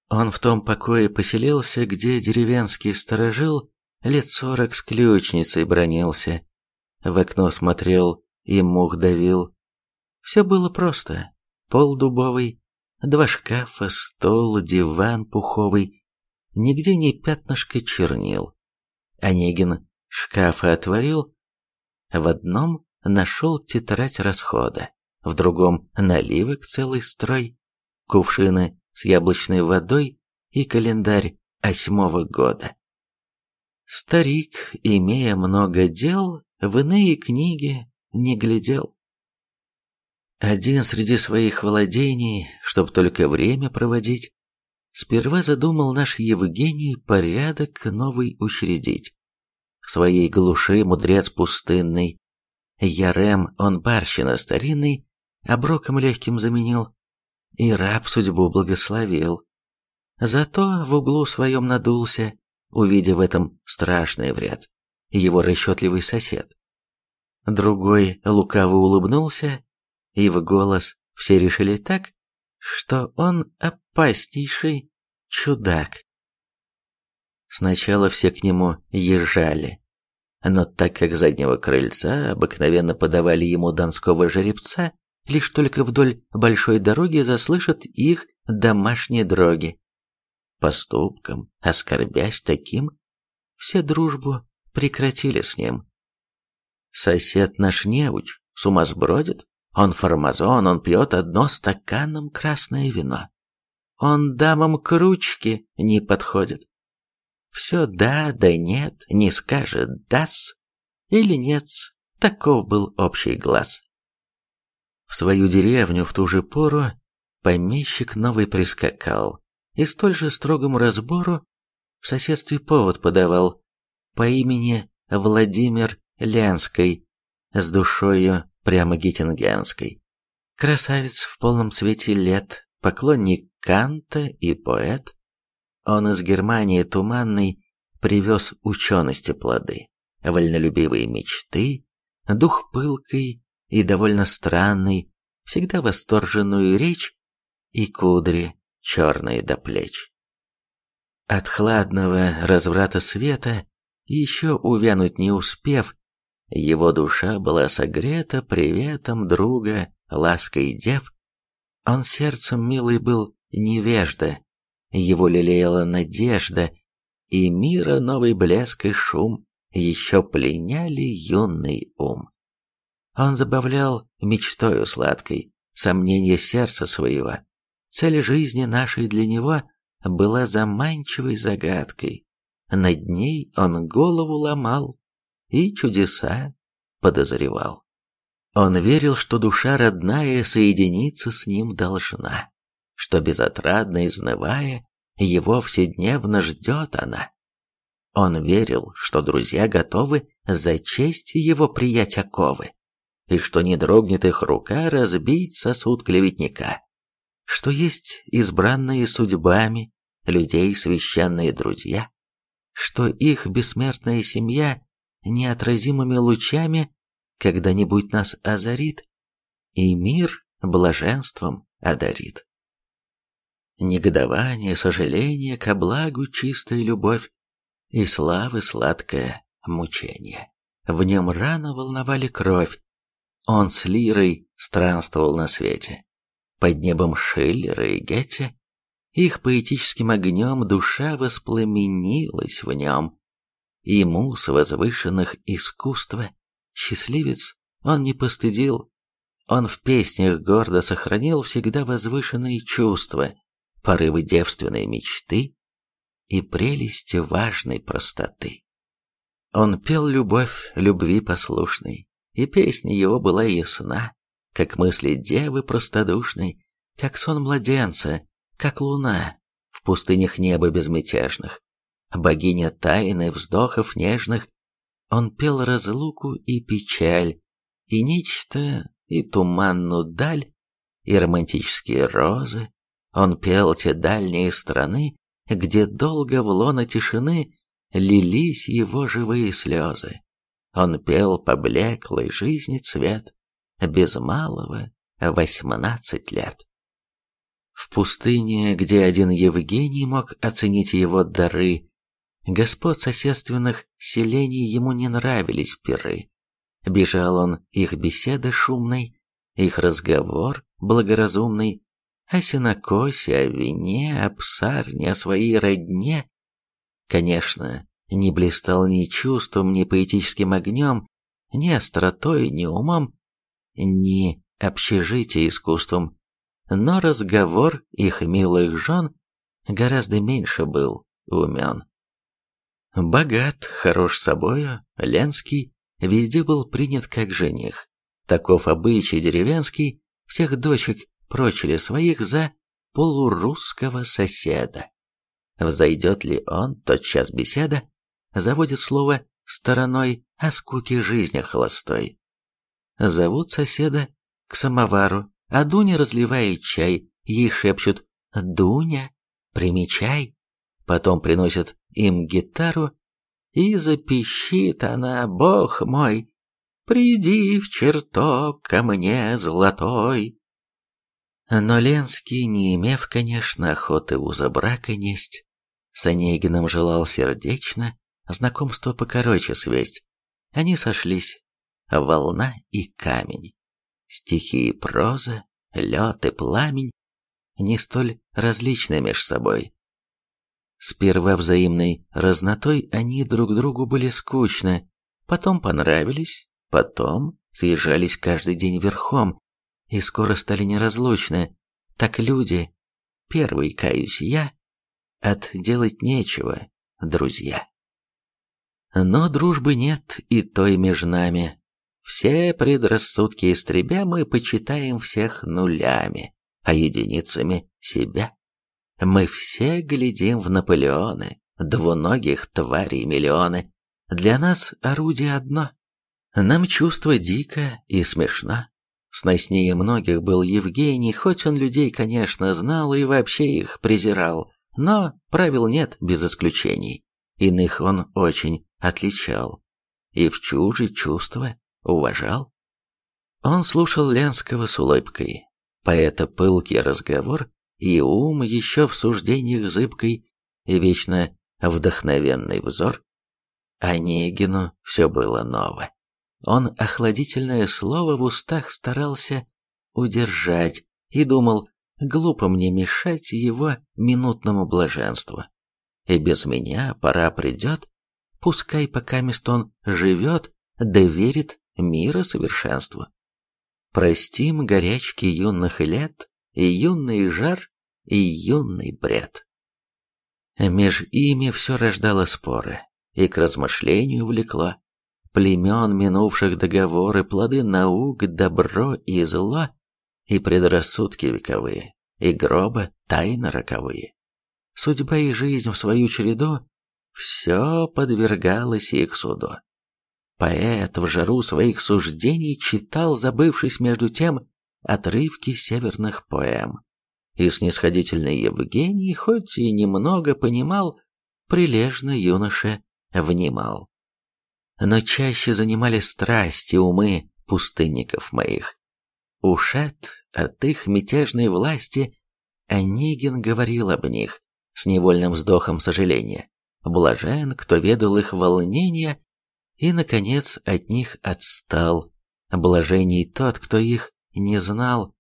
Он в том покое поселился, где деревенский сторожил лет сорок с ключницей бронился, в окно смотрел и мух давил, все было просто. Пол дубовый, два шкафа, стол, диван пуховый, нигде не пятнышко чернил. Онегин шкафы отворил, в одном нашел тетрадь расхода, в другом наливок целый строй, кувшины с яблочной водой и календарь восьмого года. Старик, имея много дел, в иные книги не глядел. Один среди своих владений, чтоб только время проводить, сперва задумал наш Евгений порядок новый учредить. Своей глуши мудрец пустынный, Ярем он барщина старинный, оброком легким заменил, и раб судьбу благословил. Зато в углу своем надулся, увидев в этом страшный вред, его расчетливый сосед. Другой лукаво улыбнулся и в голос все решили так, что он опаснейший чудак. Сначала все к нему езжали, но так как заднего крыльца обыкновенно подавали ему донского жеребца, лишь только вдоль большой дороги заслышат их домашние дроги. Поступком, оскорбясь таким, все дружбу прекратили с ним. Сосед наш неуч с ума сбродит, он фармазон, он пьет одно стаканом красное вино. Он дамам к ручке не подходит. Все да, да нет, не скажет дас или нет, таков был общий глаз. В свою деревню в ту же пору помещик новый прискакал, и столь же строгому разбору в соседстве повод подавал по имени Владимир Лянской, с душою прямо геттингенской. Красавец в полном цвете лет, поклонник Канта и поэт. Он из Германии туманный привез учености плоды, вольнолюбивые мечты, дух пылкой и довольно странный, всегда восторженную речь и кудри черные до плеч. От хладного разврата света, еще увянуть не успев, его душа была согрета приветом друга, лаской дев. Он сердцем милый был невежда, его лелеяла надежда, и мира новый блеск и шум еще пленяли юный ум. Он забавлял мечтою сладкой, сомнение сердца своего. Цель жизни нашей для него была заманчивой загадкой. Над ней он голову ломал и чудеса подозревал. Он верил, что душа родная соединиться с ним должна, что безотрадно изнывая, его вседневно ждет она. Он верил, что друзья готовы за честь его приять оковы, и что не дрогнет их рука разбить сосуд клеветника, что есть избранные судьбами людей священные друзья, что их бессмертная семья неотразимыми лучами когда-нибудь нас озарит и мир блаженством одарит. Негодование, сожаление, ко благу чистая любовь и славы сладкое мучение. В нем рано волновали кровь, он с лирой странствовал на свете. Под небом Шиллера и Гетте их поэтическим огнем душа воспламенилась в нем. Ему с возвышенных искусства счастливец он не постыдил. Он в песнях гордо сохранил всегда возвышенные чувства, порывы девственной мечты и прелести важной простоты. Он пел любовь любви послушной, и песня его была ясна, как мысли девы простодушной, как сон младенца, как луна в пустынях неба безмятежных. Богиня тайны вздохов нежных, он пел разлуку и печаль, и нечто, и туманную даль, и романтические розы. Он пел те дальние страны, где долго в лоно тишины лились его живые слезы. Он пел поблеклой жизни цвет, без малого восемнадцать лет. В пустыне, где один Евгений мог оценить его дары, господ соседственных селений ему не нравились пиры. Бежал он их беседы шумной, их разговор благоразумный, о сенокосе, о вине, о псарне, о своей родне. Конечно, не блистал ни чувством, ни поэтическим огнем, ни остротой, ни умом, ни общежитие искусством, но разговор их милых жен гораздо меньше был умен. Богат, хорош собою, Ленский, везде был принят как жених. Таков обычай деревенский, всех дочек прочили своих за полурусского соседа. Взойдет ли он, тотчас беседа, заводит слово стороной о скуке жизни холостой. Зовут соседа к самовару, а Дуня разливает чай, ей шепчут «Дуня, примечай». Потом приносят им гитару, и запищит она, бог мой, «Приди в чертог ко мне, золотой». Но Ленский, не имев, конечно, охоты уза брака несть, с Онегиным желал сердечно, знакомство покороче свесть. Они сошлись, волна и камень. Стихи и проза, лед и пламень не столь различны меж собой. Сперва взаимной разнотой они друг другу были скучны, потом понравились, потом съезжались каждый день верхом и скоро стали неразлучны. Так люди, первый каюсь я, от делать нечего, друзья. Но дружбы нет и той между нами. Все предрассудки истребя, мы почитаем всех нулями, а единицами себя. Мы все глядим в Наполеоны, двуногих тварей миллионы. Для нас орудие одно. Нам чувство дико и смешно. Сноснее многих был Евгений, хоть он людей, конечно, знал и вообще их презирал, но правил нет без исключений. Иных он очень отличал и в чужие чувства уважал. Он слушал Ленского с улыбкой, поэта пылкий разговор и ум еще в суждениях зыбкой и вечно вдохновенный взор. Онегину все было ново. Он охладительное слово в устах старался удержать и думал, глупо мне мешать его минутному блаженству. И без меня пора придет, пускай пока он живет, доверит мира совершенству. Простим горячки юных лет, и юный жар, и юный бред. Меж ими все рождало споры, и к размышлению влекло племен минувших договоры, плоды наук, добро и зло, и предрассудки вековые, и гроба тайны роковые. Судьба и жизнь в свою череду, все подвергалось их суду. Поэт в жару своих суждений читал, забывшись между тем, отрывки северных поэм. И снисходительный Евгений, хоть и немного понимал, прилежно юноше внимал но чаще занимали страсти умы пустынников моих. Ушед от их мятежной власти, Онегин говорил об них с невольным вздохом сожаления. Блажен, кто ведал их волнения, и, наконец, от них отстал. Блажений тот, кто их не знал,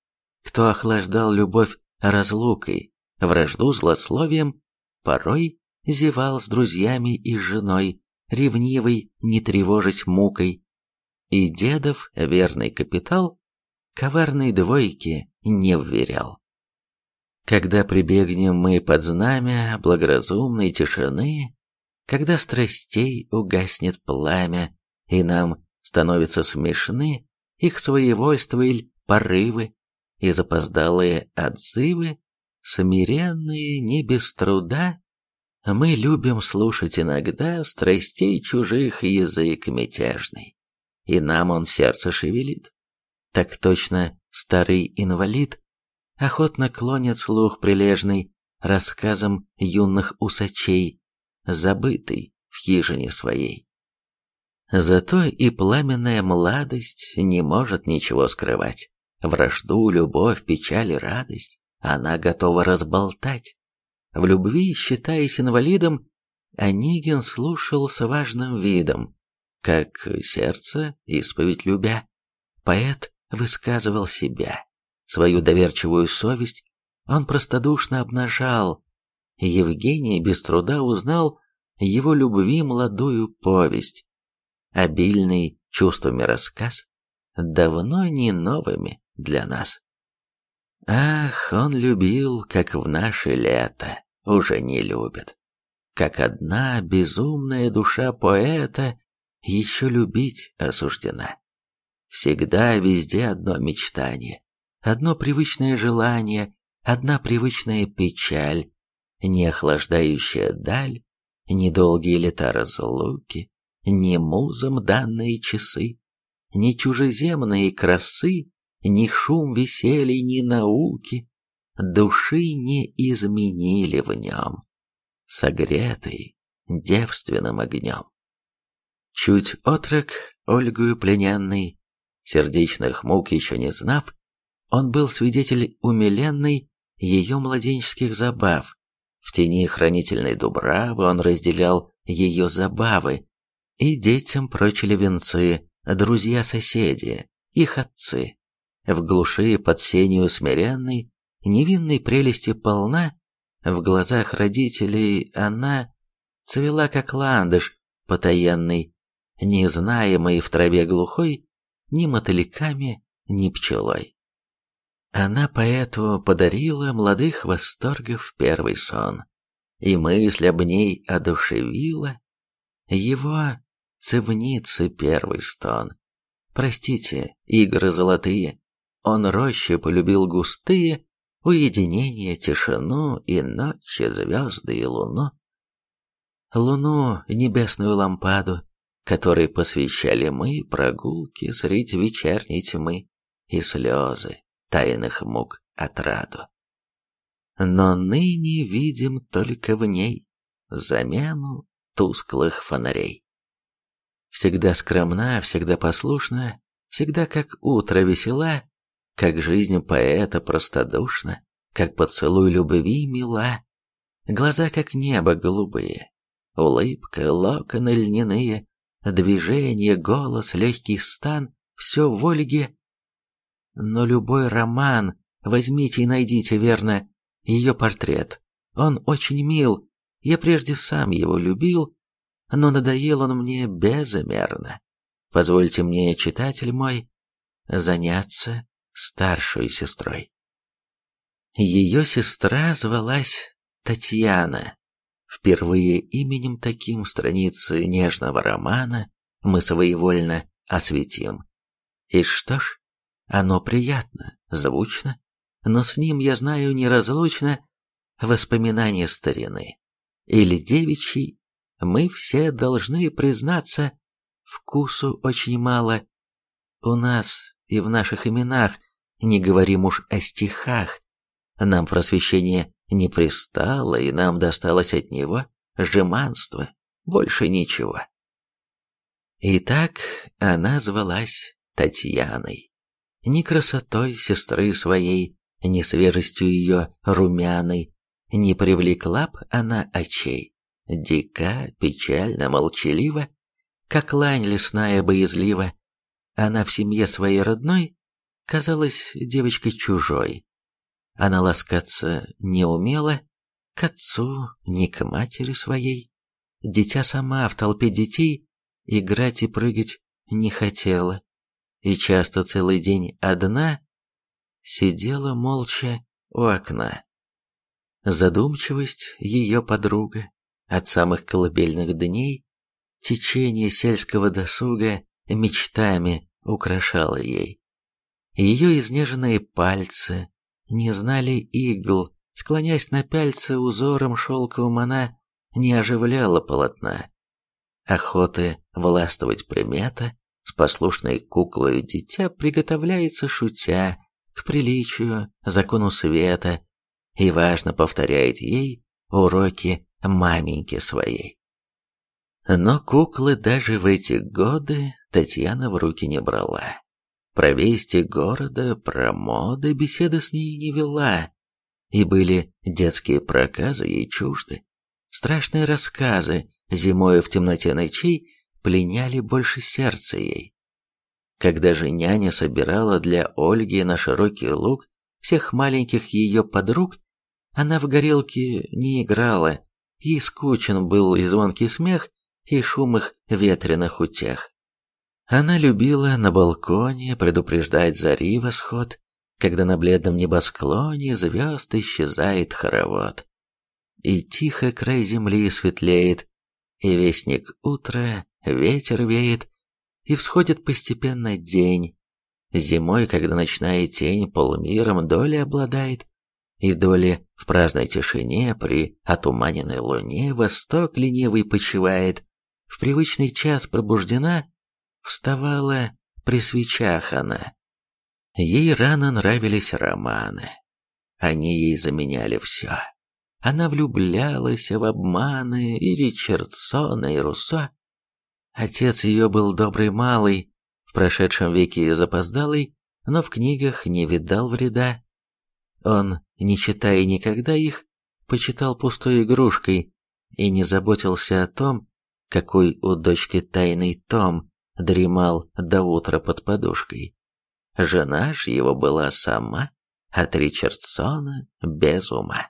кто охлаждал любовь разлукой, вражду злословием, порой зевал с друзьями и женой, ревнивый, не тревожить мукой. И дедов верный капитал коварной двойки не вверял. Когда прибегнем мы под знамя благоразумной тишины, когда страстей угаснет пламя, и нам становятся смешны их своевольство или порывы, и запоздалые отзывы, смиренные не без труда, мы любим слушать иногда страстей чужих язык мятежный, и нам он сердце шевелит. Так точно старый инвалид охотно клонит слух прилежный рассказам юных усачей, забытый в хижине своей. Зато и пламенная младость не может ничего скрывать. Вражду, любовь, печаль и радость она готова разболтать. В любви, считаясь инвалидом, Онегин слушал с важным видом, как сердце, исповедь любя. Поэт высказывал себя, свою доверчивую совесть он простодушно обнажал. Евгений без труда узнал его любви молодую повесть. Обильный чувствами рассказ, давно не новыми для нас. Ах, он любил, как в наше лето, уже не любит. Как одна безумная душа поэта еще любить осуждена. Всегда везде одно мечтание, одно привычное желание, одна привычная печаль, не охлаждающая даль, недолгие лета разлуки, не музам данные часы, не чужеземные красы, ни шум веселья, ни науки души не изменили в нем, согретый девственным огнем. Чуть отрок, Ольгую плененный, сердечных мук еще не знав, он был свидетель умиленной ее младенческих забав. В тени хранительной дубравы он разделял ее забавы, и детям прочили венцы, друзья-соседи, их отцы. В глуши под сенью смиренной, невинной прелести полна, в глазах родителей она цвела, как ландыш потаенный, не знаемый в траве глухой ни мотыльками, ни пчелой. Она поэту подарила молодых восторгов первый сон. и мысль об ней одушевила его цивницы первый стон. Простите, игры золотые, он рощи полюбил густые, уединение, тишину и ночи, звезды и луну. Луну, небесную лампаду, которой посвящали мы прогулки средь вечерней тьмы и слезы тайных мук отраду. Но ныне видим только в ней замену тусклых фонарей. Всегда скромна, всегда послушна, всегда как утро весела, как жизнь поэта простодушна, как поцелуй любви мила, глаза как небо голубые, улыбка, локоны льняные, движение, голос, легкий стан, все в Ольге. Но любой роман, возьмите и найдите верно ее портрет. Он очень мил, я прежде сам его любил, но надоел он мне безмерно. Позвольте мне, читатель мой, заняться старшей сестрой. Ее сестра звалась Татьяна. Впервые именем таким страницы нежного романа мы своевольно осветим. И что ж, оно приятно, звучно, но с ним, я знаю, неразлучно воспоминания старины. Или девичьей, мы все должны признаться, вкусу очень мало. У нас и в наших именах не говорим уж о стихах. Нам просвещение не пристало, и нам досталось от него жеманство, больше ничего. Итак, она звалась Татьяной. Ни красотой сестры своей, ни свежестью ее румяной не привлекла б она очей. Дика, печально, молчалива, как лань лесная боязлива, она в семье своей родной казалась девочкой чужой. Она ласкаться не умела, к отцу, ни к матери своей. Дитя сама в толпе детей играть и прыгать не хотела, и часто целый день одна сидела молча у окна. Задумчивость ее подруга от самых колыбельных дней, течение сельского досуга мечтами украшало ей. Ее изнеженные пальцы не знали игл, склонясь на пяльце узором шелковым она не оживляла полотна. Охоты властвовать примета, с послушной куклой дитя приготовляется шутя к приличию, закону света, и важно повторяет ей уроки маменьки своей. Но куклы даже в эти годы Татьяна в руки не брала. Про вести города, про моды беседы с ней не вела, и были детские проказы ей чужды. Страшные рассказы, зимой в темноте ночей, пленяли больше сердца ей. Когда же няня собирала для Ольги на широкий луг всех маленьких ее подруг, она в горелке не играла, ей скучен был и звонкий смех, и шум их ветреных утех. Она любила на балконе предупреждать зари восход, когда на бледном небосклоне звезд исчезает хоровод. И тихо край земли светлеет, и вестник утра, ветер веет, и всходит постепенно день. Зимой, когда ночная тень полумиром доли обладает, и доли в праздной тишине при отуманенной луне восток ленивый почивает, в привычный час пробуждена, вставала при свечах она. Ей рано нравились романы. Они ей заменяли все. Она влюблялась в обманы и Ричардсона, и Руссо. Отец ее был добрый малый, в прошедшем веке запоздалый, но в книгах не видал вреда. Он, не читая никогда их, почитал пустой игрушкой и не заботился о том, какой у дочки тайный том дремал до утра под подушкой. Жена ж его была сама от Ричардсона без ума.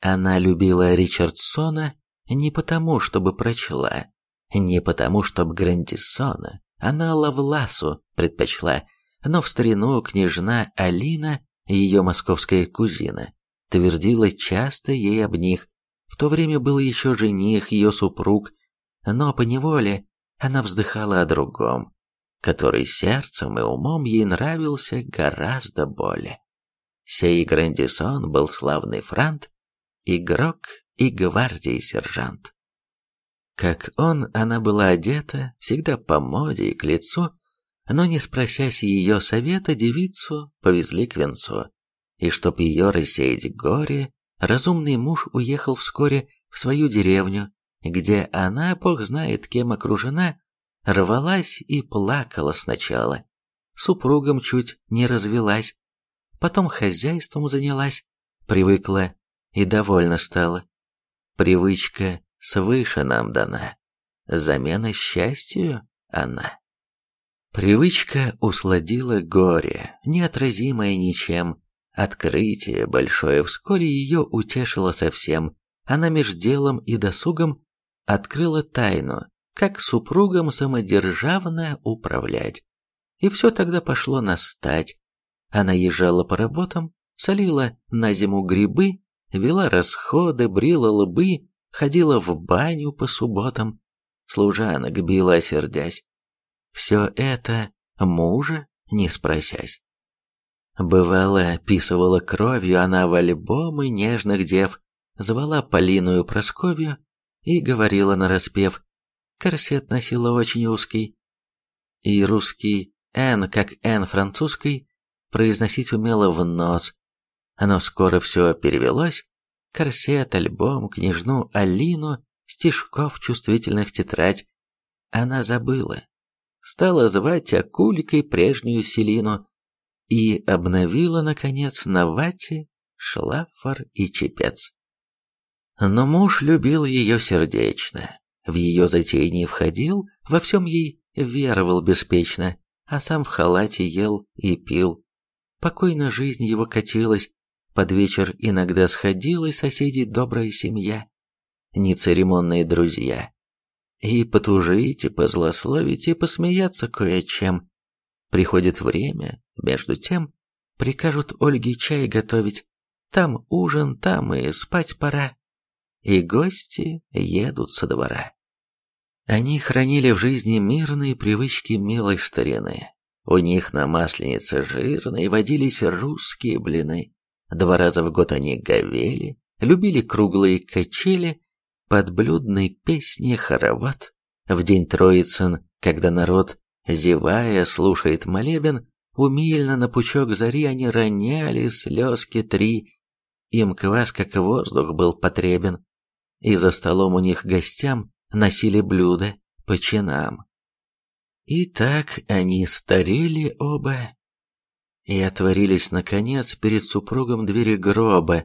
Она любила Ричардсона не потому, чтобы прочла, не потому, чтобы Грандисона, она Лавласу предпочла, но в старину княжна Алина, ее московская кузина, твердила часто ей об них, В то время был еще жених, ее супруг, но поневоле она вздыхала о другом, который сердцем и умом ей нравился гораздо более. Сей Грандисон был славный франт, игрок и гвардии сержант. Как он, она была одета, всегда по моде и к лицу, но не спросясь ее совета, девицу повезли к венцу. И чтоб ее рассеять горе, разумный муж уехал вскоре в свою деревню, где она, бог знает кем окружена, рвалась и плакала сначала. Супругом чуть не развелась, потом хозяйством занялась, привыкла и довольна стала. Привычка свыше нам дана, замена счастью она. Привычка усладила горе, неотразимое ничем. Открытие большое вскоре ее утешило совсем. Она меж делом и досугом открыла тайну, как супругам самодержавно управлять. И все тогда пошло на стать. Она езжала по работам, солила на зиму грибы, вела расходы, брила лбы, ходила в баню по субботам, служанок била, сердясь. Все это мужа не спросясь. Бывало, писывала кровью она в альбомы нежных дев, звала Полиную Просковью и говорила нараспев. Корсет носила очень узкий, и русский «Н», как «Н» французский, произносить умела в нос. Но скоро все перевелось. Корсет, альбом, княжну Алину, стишков чувствительных тетрадь. Она забыла. Стала звать Акулькой прежнюю Селину и обновила, наконец, на вате шлафор и чепец. Но муж любил ее сердечно, в ее затеи не входил, во всем ей веровал беспечно, а сам в халате ел и пил. Покойно жизнь его катилась, под вечер иногда сходилась соседей добрая семья, нецеремонные друзья. И потужить, и позлословить, и посмеяться кое-чем. Приходит время, между тем, прикажут Ольге чай готовить. Там ужин, там и спать пора и гости едут со двора. Они хранили в жизни мирные привычки милой старины. У них на масленице жирной водились русские блины. Два раза в год они говели, любили круглые качели, под блюдной песни хоровод. В день Троицын, когда народ, зевая, слушает молебен, умильно на пучок зари они роняли слезки три. Им квас, как воздух, был потребен и за столом у них гостям носили блюда по чинам. И так они старели оба, и отворились, наконец, перед супругом двери гроба,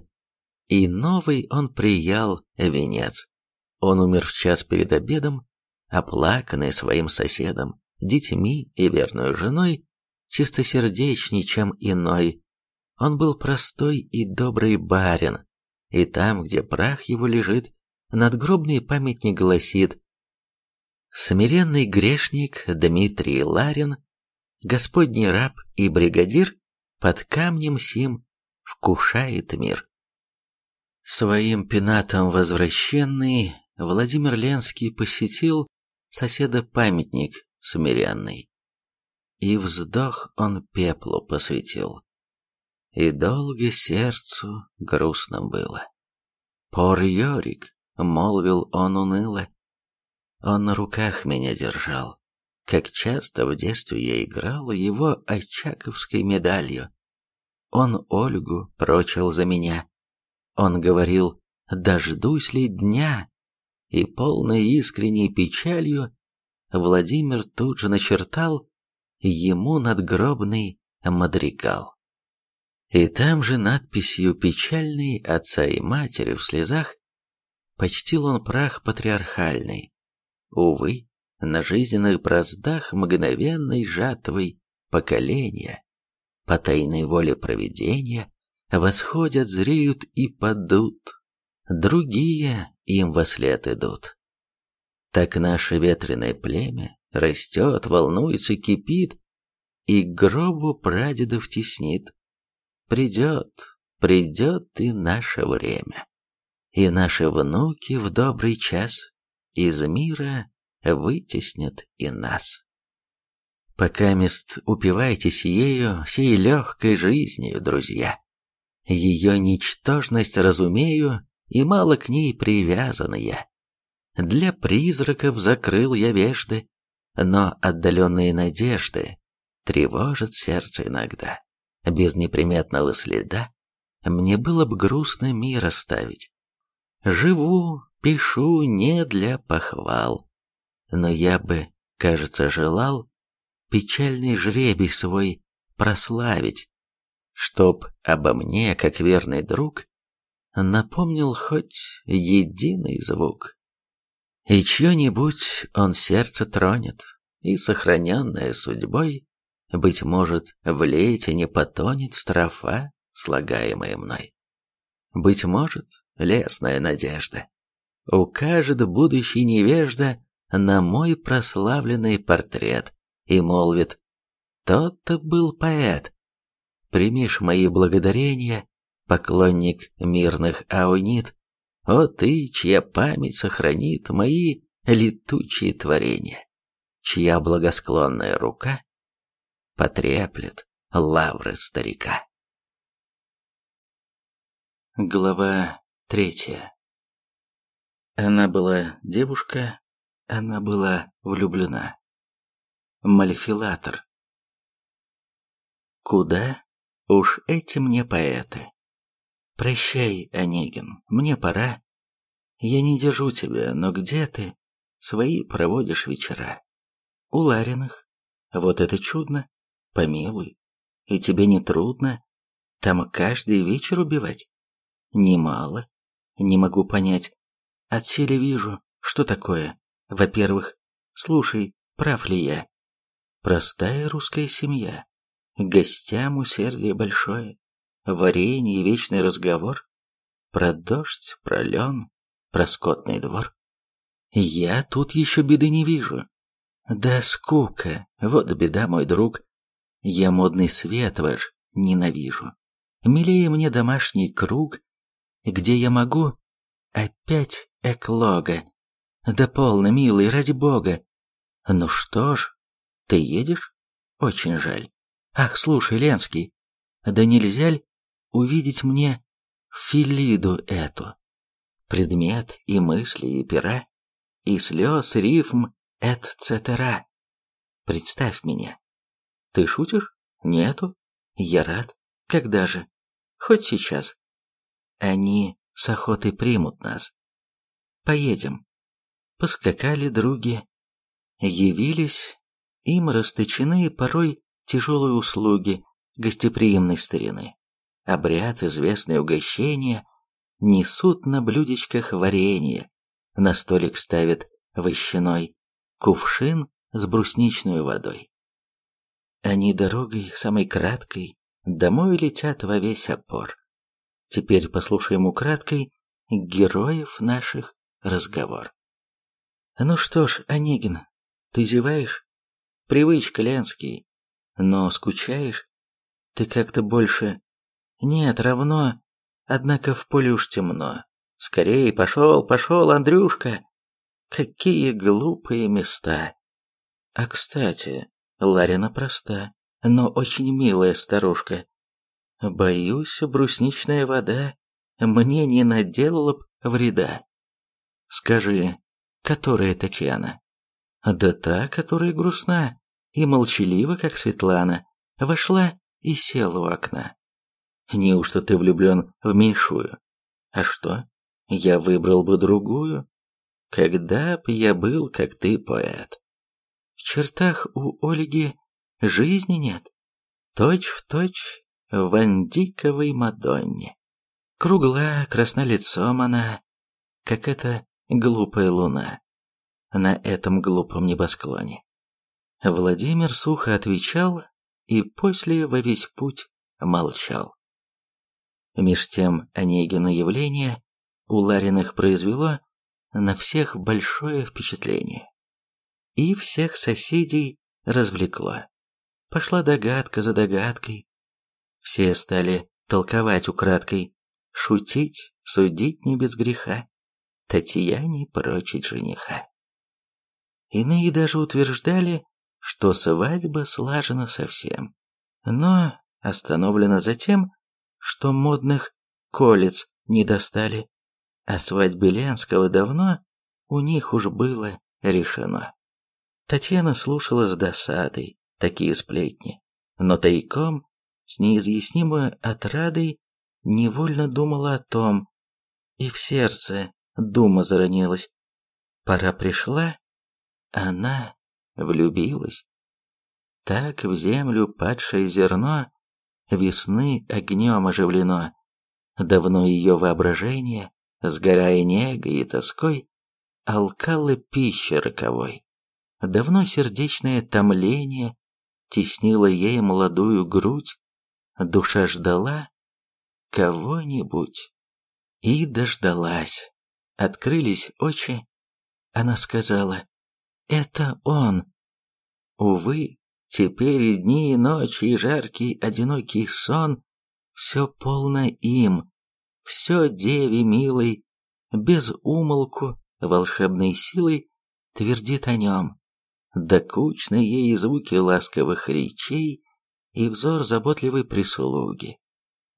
и новый он приял венец. Он умер в час перед обедом, оплаканный своим соседом, детьми и верной женой, чистосердечней, чем иной. Он был простой и добрый барин, и там, где прах его лежит, надгробный памятник гласит «Смиренный грешник Дмитрий Ларин, Господний раб и бригадир, под камнем сим вкушает мир». Своим пенатом возвращенный Владимир Ленский посетил соседа памятник смиренный, и вздох он пеплу посвятил, и долго сердцу грустным было. Пор Йорик, молвил он уныло. Он на руках меня держал, как часто в детстве я играл его очаковской медалью. Он Ольгу прочил за меня. Он говорил, дождусь ли дня, и полной искренней печалью Владимир тут же начертал ему надгробный мадригал. И там же надписью печальной отца и матери в слезах Почтил он прах патриархальный. Увы, на жизненных браздах мгновенной жатвой поколения, по тайной воле проведения, восходят, зреют и падут, другие им во след идут. Так наше ветреное племя растет, волнуется, кипит, и гробу прадедов теснит. Придет, придет и наше время и наши внуки в добрый час из мира вытеснят и нас. Пока мест упивайтесь ею, сей легкой жизнью, друзья. Ее ничтожность разумею, и мало к ней привязан я. Для призраков закрыл я вежды, но отдаленные надежды тревожат сердце иногда. Без неприметного следа мне было бы грустно мир оставить. Живу, пишу не для похвал, но я бы, кажется, желал печальный жребий свой прославить, чтоб обо мне, как верный друг, напомнил хоть единый звук. И чье-нибудь он сердце тронет, и, сохраненное судьбой, быть может, в лете не потонет строфа, слагаемая мной. Быть может, лесная надежда. Укажет будущий невежда на мой прославленный портрет и молвит «Тот-то был поэт». Примишь мои благодарения, поклонник мирных аунит, о ты, чья память сохранит мои летучие творения, чья благосклонная рука потреплет лавры старика. Глава третья. Она была девушка, она была влюблена. Мальфилатор. Куда? Уж эти мне поэты. Прощай, Онегин, мне пора. Я не держу тебя, но где ты? Свои проводишь вечера. У Лариных. Вот это чудно. Помилуй. И тебе не трудно там каждый вечер убивать? Немало. Не могу понять. Отселе вижу, что такое. Во-первых, слушай, прав ли я? Простая русская семья. Гостям усердие большое. Варенье и вечный разговор. Про дождь, про лен, про скотный двор. Я тут еще беды не вижу. Да скука, вот беда, мой друг. Я модный свет ваш ненавижу. Милее мне домашний круг, где я могу опять эклога. Да полно, милый, ради бога. Ну что ж, ты едешь? Очень жаль. Ах, слушай, Ленский, да нельзя ли увидеть мне филиду эту? Предмет и мысли, и пера, и слез, рифм, цетера. Представь меня. Ты шутишь? Нету? Я рад. Когда же? Хоть сейчас. Они с охотой примут нас. Поедем. Поскакали други. Явились, им расточены порой тяжелые услуги гостеприимной старины. Обряд, известные угощения, несут на блюдечках варенье, на столик ставят вощаной кувшин с брусничной водой. Они дорогой, самой краткой, домой летят во весь опор. Теперь послушаем украдкой героев наших разговор. Ну что ж, Онегин, ты зеваешь? Привычка, Ленский. Но скучаешь? Ты как-то больше... Нет, равно. Однако в поле уж темно. Скорее, пошел, пошел, Андрюшка. Какие глупые места. А кстати, Ларина проста, но очень милая старушка. Боюсь, брусничная вода мне не наделала б вреда. Скажи, которая Татьяна? Да та, которая грустна и молчалива, как Светлана, вошла и села у окна. Неужто ты влюблен в меньшую? А что? Я выбрал бы другую. Когда б я был, как ты, поэт. В чертах у Ольги жизни нет. Точь в точь в Андиковой Мадонне. Кругла, краснолицом она, как эта глупая луна на этом глупом небосклоне. Владимир сухо отвечал и после во весь путь молчал. Меж тем Онегина явление у Лариных произвело на всех большое впечатление. И всех соседей развлекло. Пошла догадка за догадкой, все стали толковать украдкой, шутить, судить не без греха, Татьяне прочить жениха. Иные даже утверждали, что свадьба слажена совсем, но остановлена затем, что модных колец не достали, а свадьбе Ленского давно у них уж было решено. Татьяна слушала с досадой такие сплетни, но тайком, с неизъяснимой отрадой, невольно думала о том, и в сердце дума заронилась. Пора пришла, она влюбилась. Так в землю падшее зерно весны огнем оживлено. Давно ее воображение, сгорая негой и тоской, алкало пища роковой. Давно сердечное томление теснило ей молодую грудь, душа ждала кого-нибудь. И дождалась. Открылись очи. Она сказала, «Это он». Увы, теперь и дни, и ночи, и жаркий, одинокий сон все полно им, все деве милой, без умолку, волшебной силой твердит о нем. Докучны ей звуки ласковых речей и взор заботливой прислуги.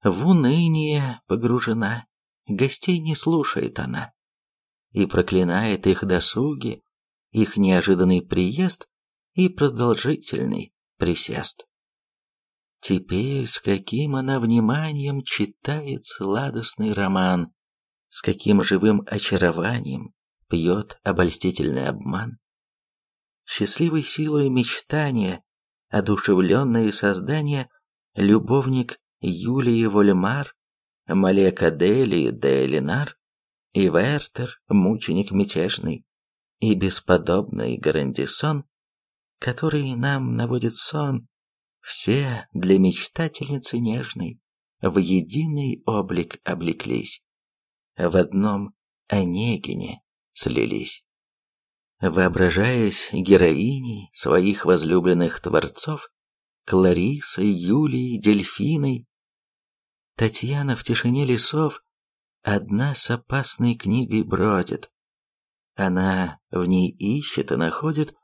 В уныние погружена, гостей не слушает она и проклинает их досуги, их неожиданный приезд и продолжительный присест. Теперь с каким она вниманием читает сладостный роман, с каким живым очарованием пьет обольстительный обман. Счастливой силой мечтания, одушевленное создание, любовник Юлии Вольмар, Малека Дели де Элинар, и Вертер, мученик мятежный, и бесподобный Грандисон, который нам наводит сон, все для мечтательницы нежной в единый облик облеклись, в одном Онегине слились. Воображаясь героиней своих возлюбленных творцов, Кларисой, Юлией, Дельфиной, Татьяна в тишине лесов одна с опасной книгой бродит. Она в ней ищет и находит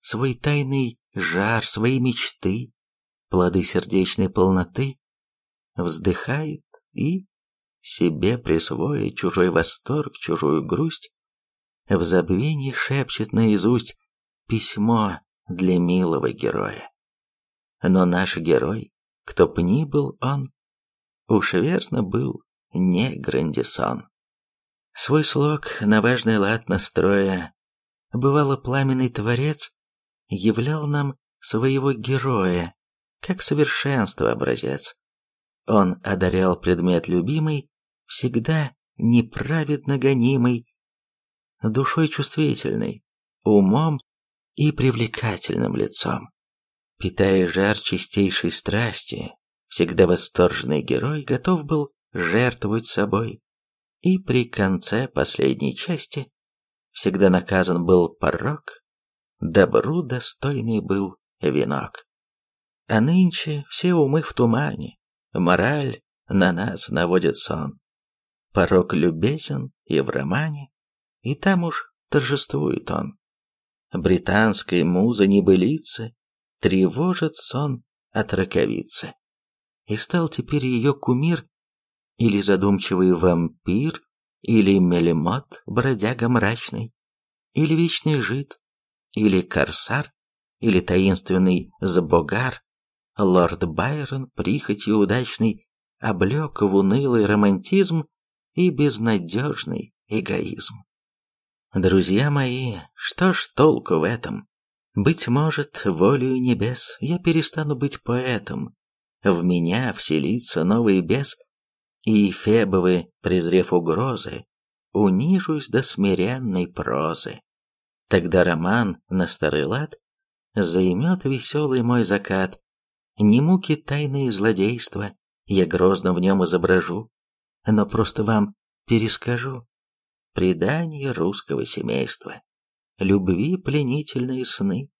свой тайный жар, свои мечты, плоды сердечной полноты, вздыхает и, себе присвоя чужой восторг, чужую грусть, в забвении шепчет наизусть письмо для милого героя. Но наш герой, кто б ни был он, уж верно был не Грандисон. Свой слог на важный лад настроя, бывало пламенный творец являл нам своего героя, как совершенство образец. Он одарял предмет любимый, всегда неправедно гонимый, душой чувствительной, умом и привлекательным лицом. Питая жар чистейшей страсти, всегда восторженный герой готов был жертвовать собой, и при конце последней части всегда наказан был порок, добру достойный был венок. А нынче все умы в тумане, мораль на нас наводит сон. Порок любезен и в романе, и там уж торжествует он. Британской музы небылицы тревожит сон от раковицы. И стал теперь ее кумир или задумчивый вампир, или мелемот, бродяга мрачный, или вечный жид, или корсар, или таинственный забогар, лорд Байрон, прихотью удачный, облек в унылый романтизм и безнадежный эгоизм. Друзья мои, что ж толку в этом? Быть может, волею небес я перестану быть поэтом, в меня вселится новый бес, и Фебовы, презрев угрозы, унижусь до смиренной прозы. Тогда роман на старый лад займет веселый мой закат. Не муки тайные злодейства я грозно в нем изображу, но просто вам перескажу предание русского семейства, любви пленительные сны,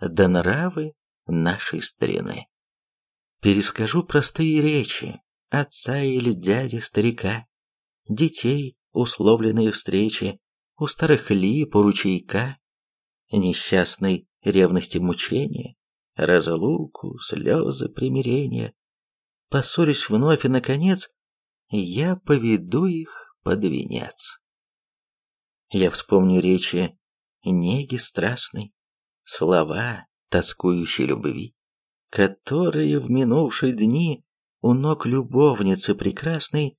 да нравы нашей старины. Перескажу простые речи, отца или дяди старика, детей, условленные встречи, у старых лип, у ручейка, несчастной ревности мучения, разлуку, слезы примирения. Поссорюсь вновь, и, наконец, я поведу их под венец. Я вспомню речи неги страстной, слова тоскующей любви, которые в минувшие дни у ног любовницы прекрасной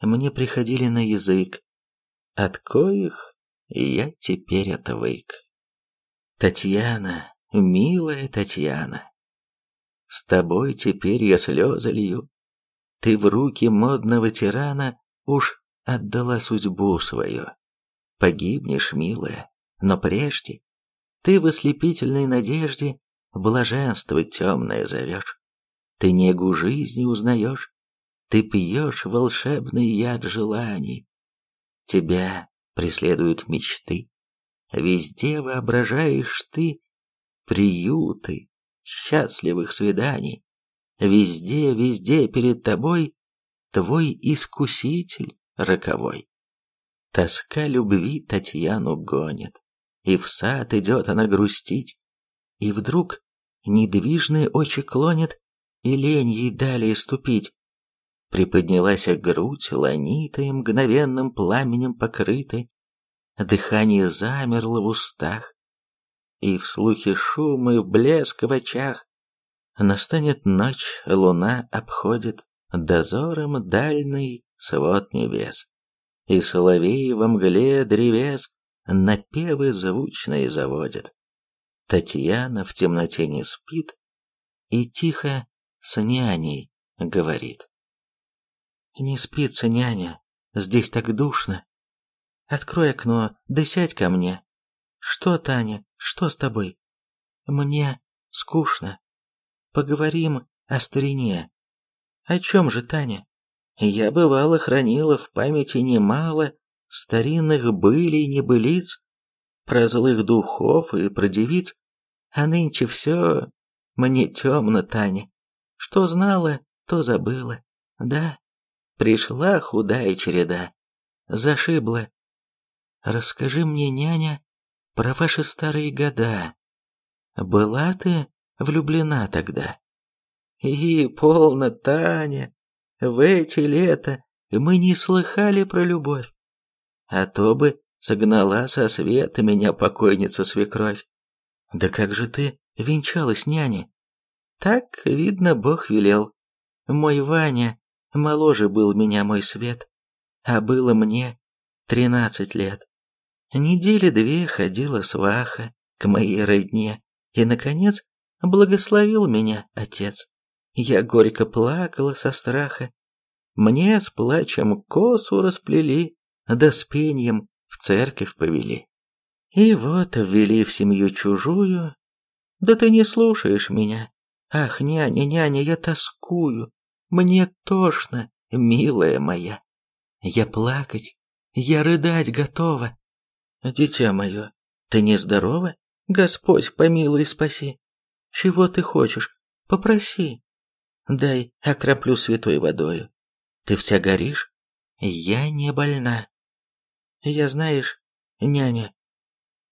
мне приходили на язык, от коих я теперь отвык. Татьяна, милая Татьяна, с тобой теперь я слезы лью. Ты в руки модного тирана уж отдала судьбу свою. Погибнешь, милая, но прежде ты в ослепительной надежде блаженство темное зовешь. Ты негу жизни узнаешь, ты пьешь волшебный яд желаний. Тебя преследуют мечты, везде воображаешь ты приюты счастливых свиданий. Везде, везде перед тобой твой искуситель роковой. Тоска любви Татьяну гонит, и в сад идет она грустить, и вдруг недвижные очи клонит, и лень ей далее ступить. Приподнялась грудь ланитой, мгновенным пламенем покрытой, дыхание замерло в устах, и в слухе шум и блеск в очах. Настанет ночь, луна обходит дозором дальний свод небес, и соловей во мгле древес напевы звучные заводит. Татьяна в темноте не спит и тихо с няней говорит. «Не спится, няня, здесь так душно. Открой окно, да сядь ко мне. Что, Таня, что с тобой? Мне скучно. Поговорим о старине. О чем же, Таня? Я бывало хранила в памяти немало старинных былей небылиц, про злых духов и про девиц, а нынче все мне темно, Таня. Что знала, то забыла. Да, пришла худая череда, зашибла. Расскажи мне, няня, про ваши старые года. Была ты влюблена тогда? И полно, Таня, в эти лета мы не слыхали про любовь. А то бы согнала со света меня покойница-свекровь. Да как же ты венчалась, няня? Так, видно, Бог велел. Мой Ваня моложе был меня мой свет, а было мне тринадцать лет. Недели две ходила сваха к моей родне, и, наконец, благословил меня отец. Я горько плакала со страха. Мне с плачем косу расплели, да с пеньем в церковь повели. И вот ввели в семью чужую. Да ты не слушаешь меня. Ах, няня, няня, я тоскую. Мне тошно, милая моя. Я плакать, я рыдать готова. Дитя мое, ты нездорова? Господь помилуй и спаси. Чего ты хочешь? Попроси. Дай окроплю святой водою. Ты вся горишь? Я не больна. Я, знаешь, няня,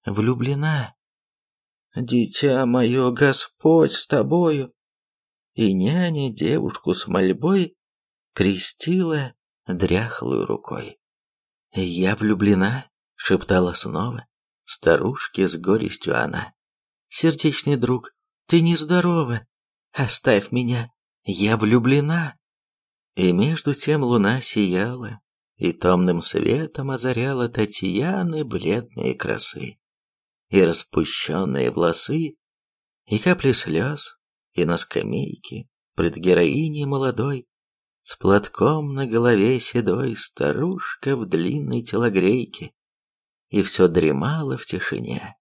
влюблена. Дитя мое, Господь с тобою. И няня девушку с мольбой крестила дряхлую рукой. Я влюблена, шептала снова, старушке с горестью она. Сердечный друг, ты нездорова, оставь меня, я влюблена. И между тем луна сияла, и томным светом озаряла Татьяны бледные красы и распущенные волосы, и капли слез, и на скамейке пред героиней молодой, с платком на голове седой старушка в длинной телогрейке, и все дремало в тишине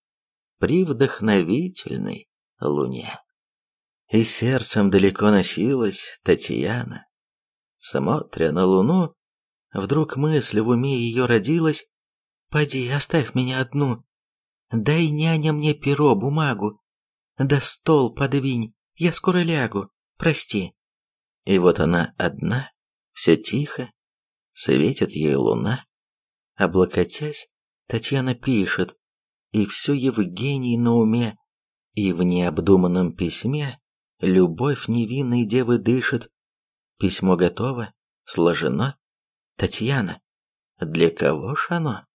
при вдохновительной луне. И сердцем далеко носилась Татьяна. Смотря на луну, вдруг мысль в уме ее родилась, «Поди, оставь меня одну, Дай, няня, мне перо, бумагу. Да стол подвинь, я скоро лягу, прости. И вот она одна, все тихо, светит ей луна. Облокотясь, Татьяна пишет, и все Евгений на уме, и в необдуманном письме любовь невинной девы дышит. Письмо готово, сложено. Татьяна, для кого ж оно?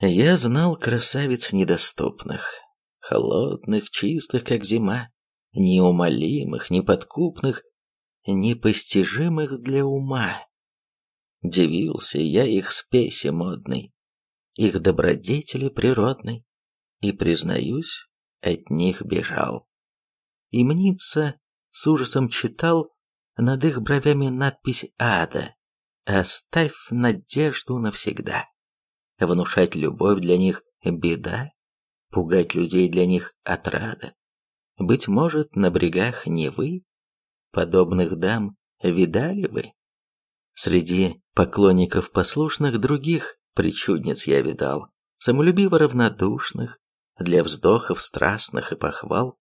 Я знал красавиц недоступных, холодных, чистых, как зима, неумолимых, неподкупных, непостижимых для ума. Дивился я их спеси модной, их добродетели природной, и, признаюсь, от них бежал. И мнится, с ужасом читал над их бровями надпись «Ада», «Оставь надежду навсегда». Внушать любовь для них – беда, пугать людей для них – отрада. Быть может, на брегах Невы подобных дам видали вы? Среди поклонников послушных других причудниц я видал, самолюбиво равнодушных, для вздохов страстных и похвал.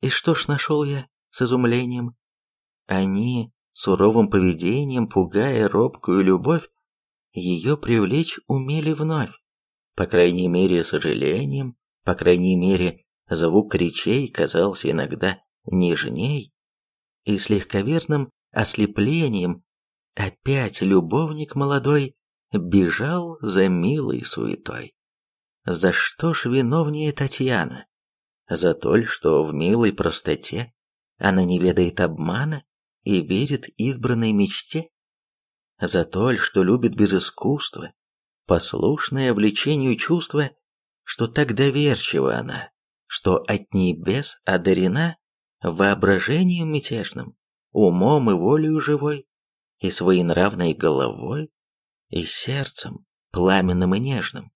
И что ж нашел я с изумлением? Они, суровым поведением, пугая робкую любовь, ее привлечь умели вновь, по крайней мере, сожалением, по крайней мере, звук речей казался иногда нежней, и с легковерным ослеплением опять любовник молодой бежал за милой суетой. За что ж виновнее Татьяна? За то, что в милой простоте она не ведает обмана и верит избранной мечте? За то, что любит без искусства, послушное влечению чувства, что так доверчива она, что от небес одарена воображением мятежным, умом и волею живой, и своей нравной головой, и сердцем пламенным и нежным.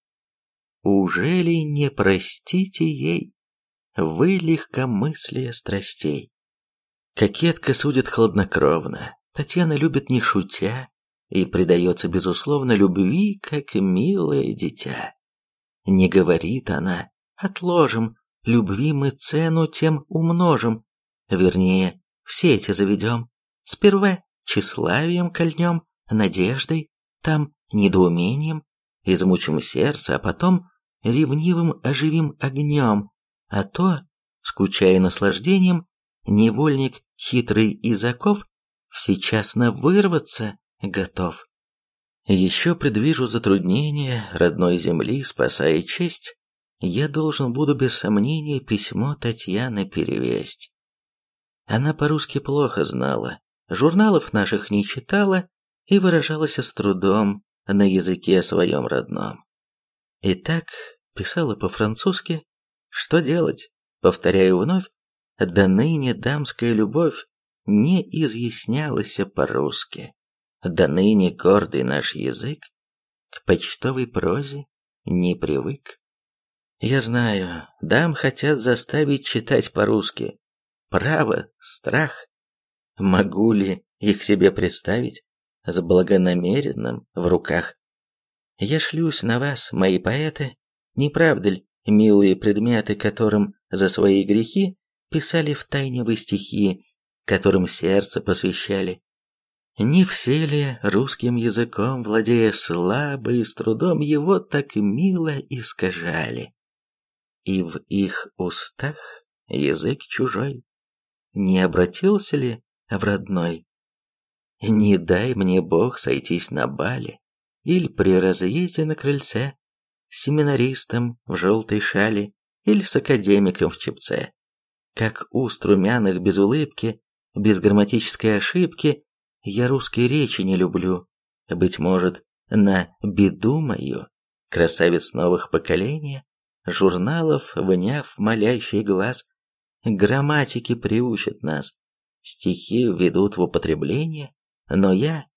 Ужели не простите ей вы легкомыслие страстей? Кокетка судит хладнокровно, Татьяна любит не шутя и предается, безусловно, любви, как милое дитя. Не говорит она, отложим, любви мы цену тем умножим, вернее, все эти заведем. Сперва тщеславием кольнем, надеждой, там недоумением, измучим сердце, а потом ревнивым оживим огнем, а то, скучая наслаждением, невольник хитрый изаков всечасно вырваться готов. Еще предвижу затруднения родной земли, спасая честь, я должен буду без сомнения письмо Татьяны перевесть. Она по-русски плохо знала, журналов наших не читала и выражалась с трудом на языке своем родном. И так писала по-французски. Что делать? Повторяю вновь, до ныне дамская любовь не изъяснялась по-русски. До ныне гордый наш язык к почтовой прозе не привык. Я знаю, дам хотят заставить читать по-русски. Право, страх. Могу ли их себе представить с благонамеренным в руках? Я шлюсь на вас, мои поэты, не правда ли, милые предметы, которым за свои грехи писали в тайне вы стихи, которым сердце посвящали? Не все ли русским языком, владея слабо и с трудом, его так мило искажали? И в их устах язык чужой не обратился ли в родной? Не дай мне Бог сойтись на бале, или при разъезде на крыльце, семинаристом в желтой шале или с академиком в чепце. Как уст румяных без улыбки, без грамматической ошибки, я русской речи не люблю. Быть может, на беду мою, красавиц новых поколений, журналов, вняв молящий глаз, грамматики приучат нас, стихи введут в употребление, но я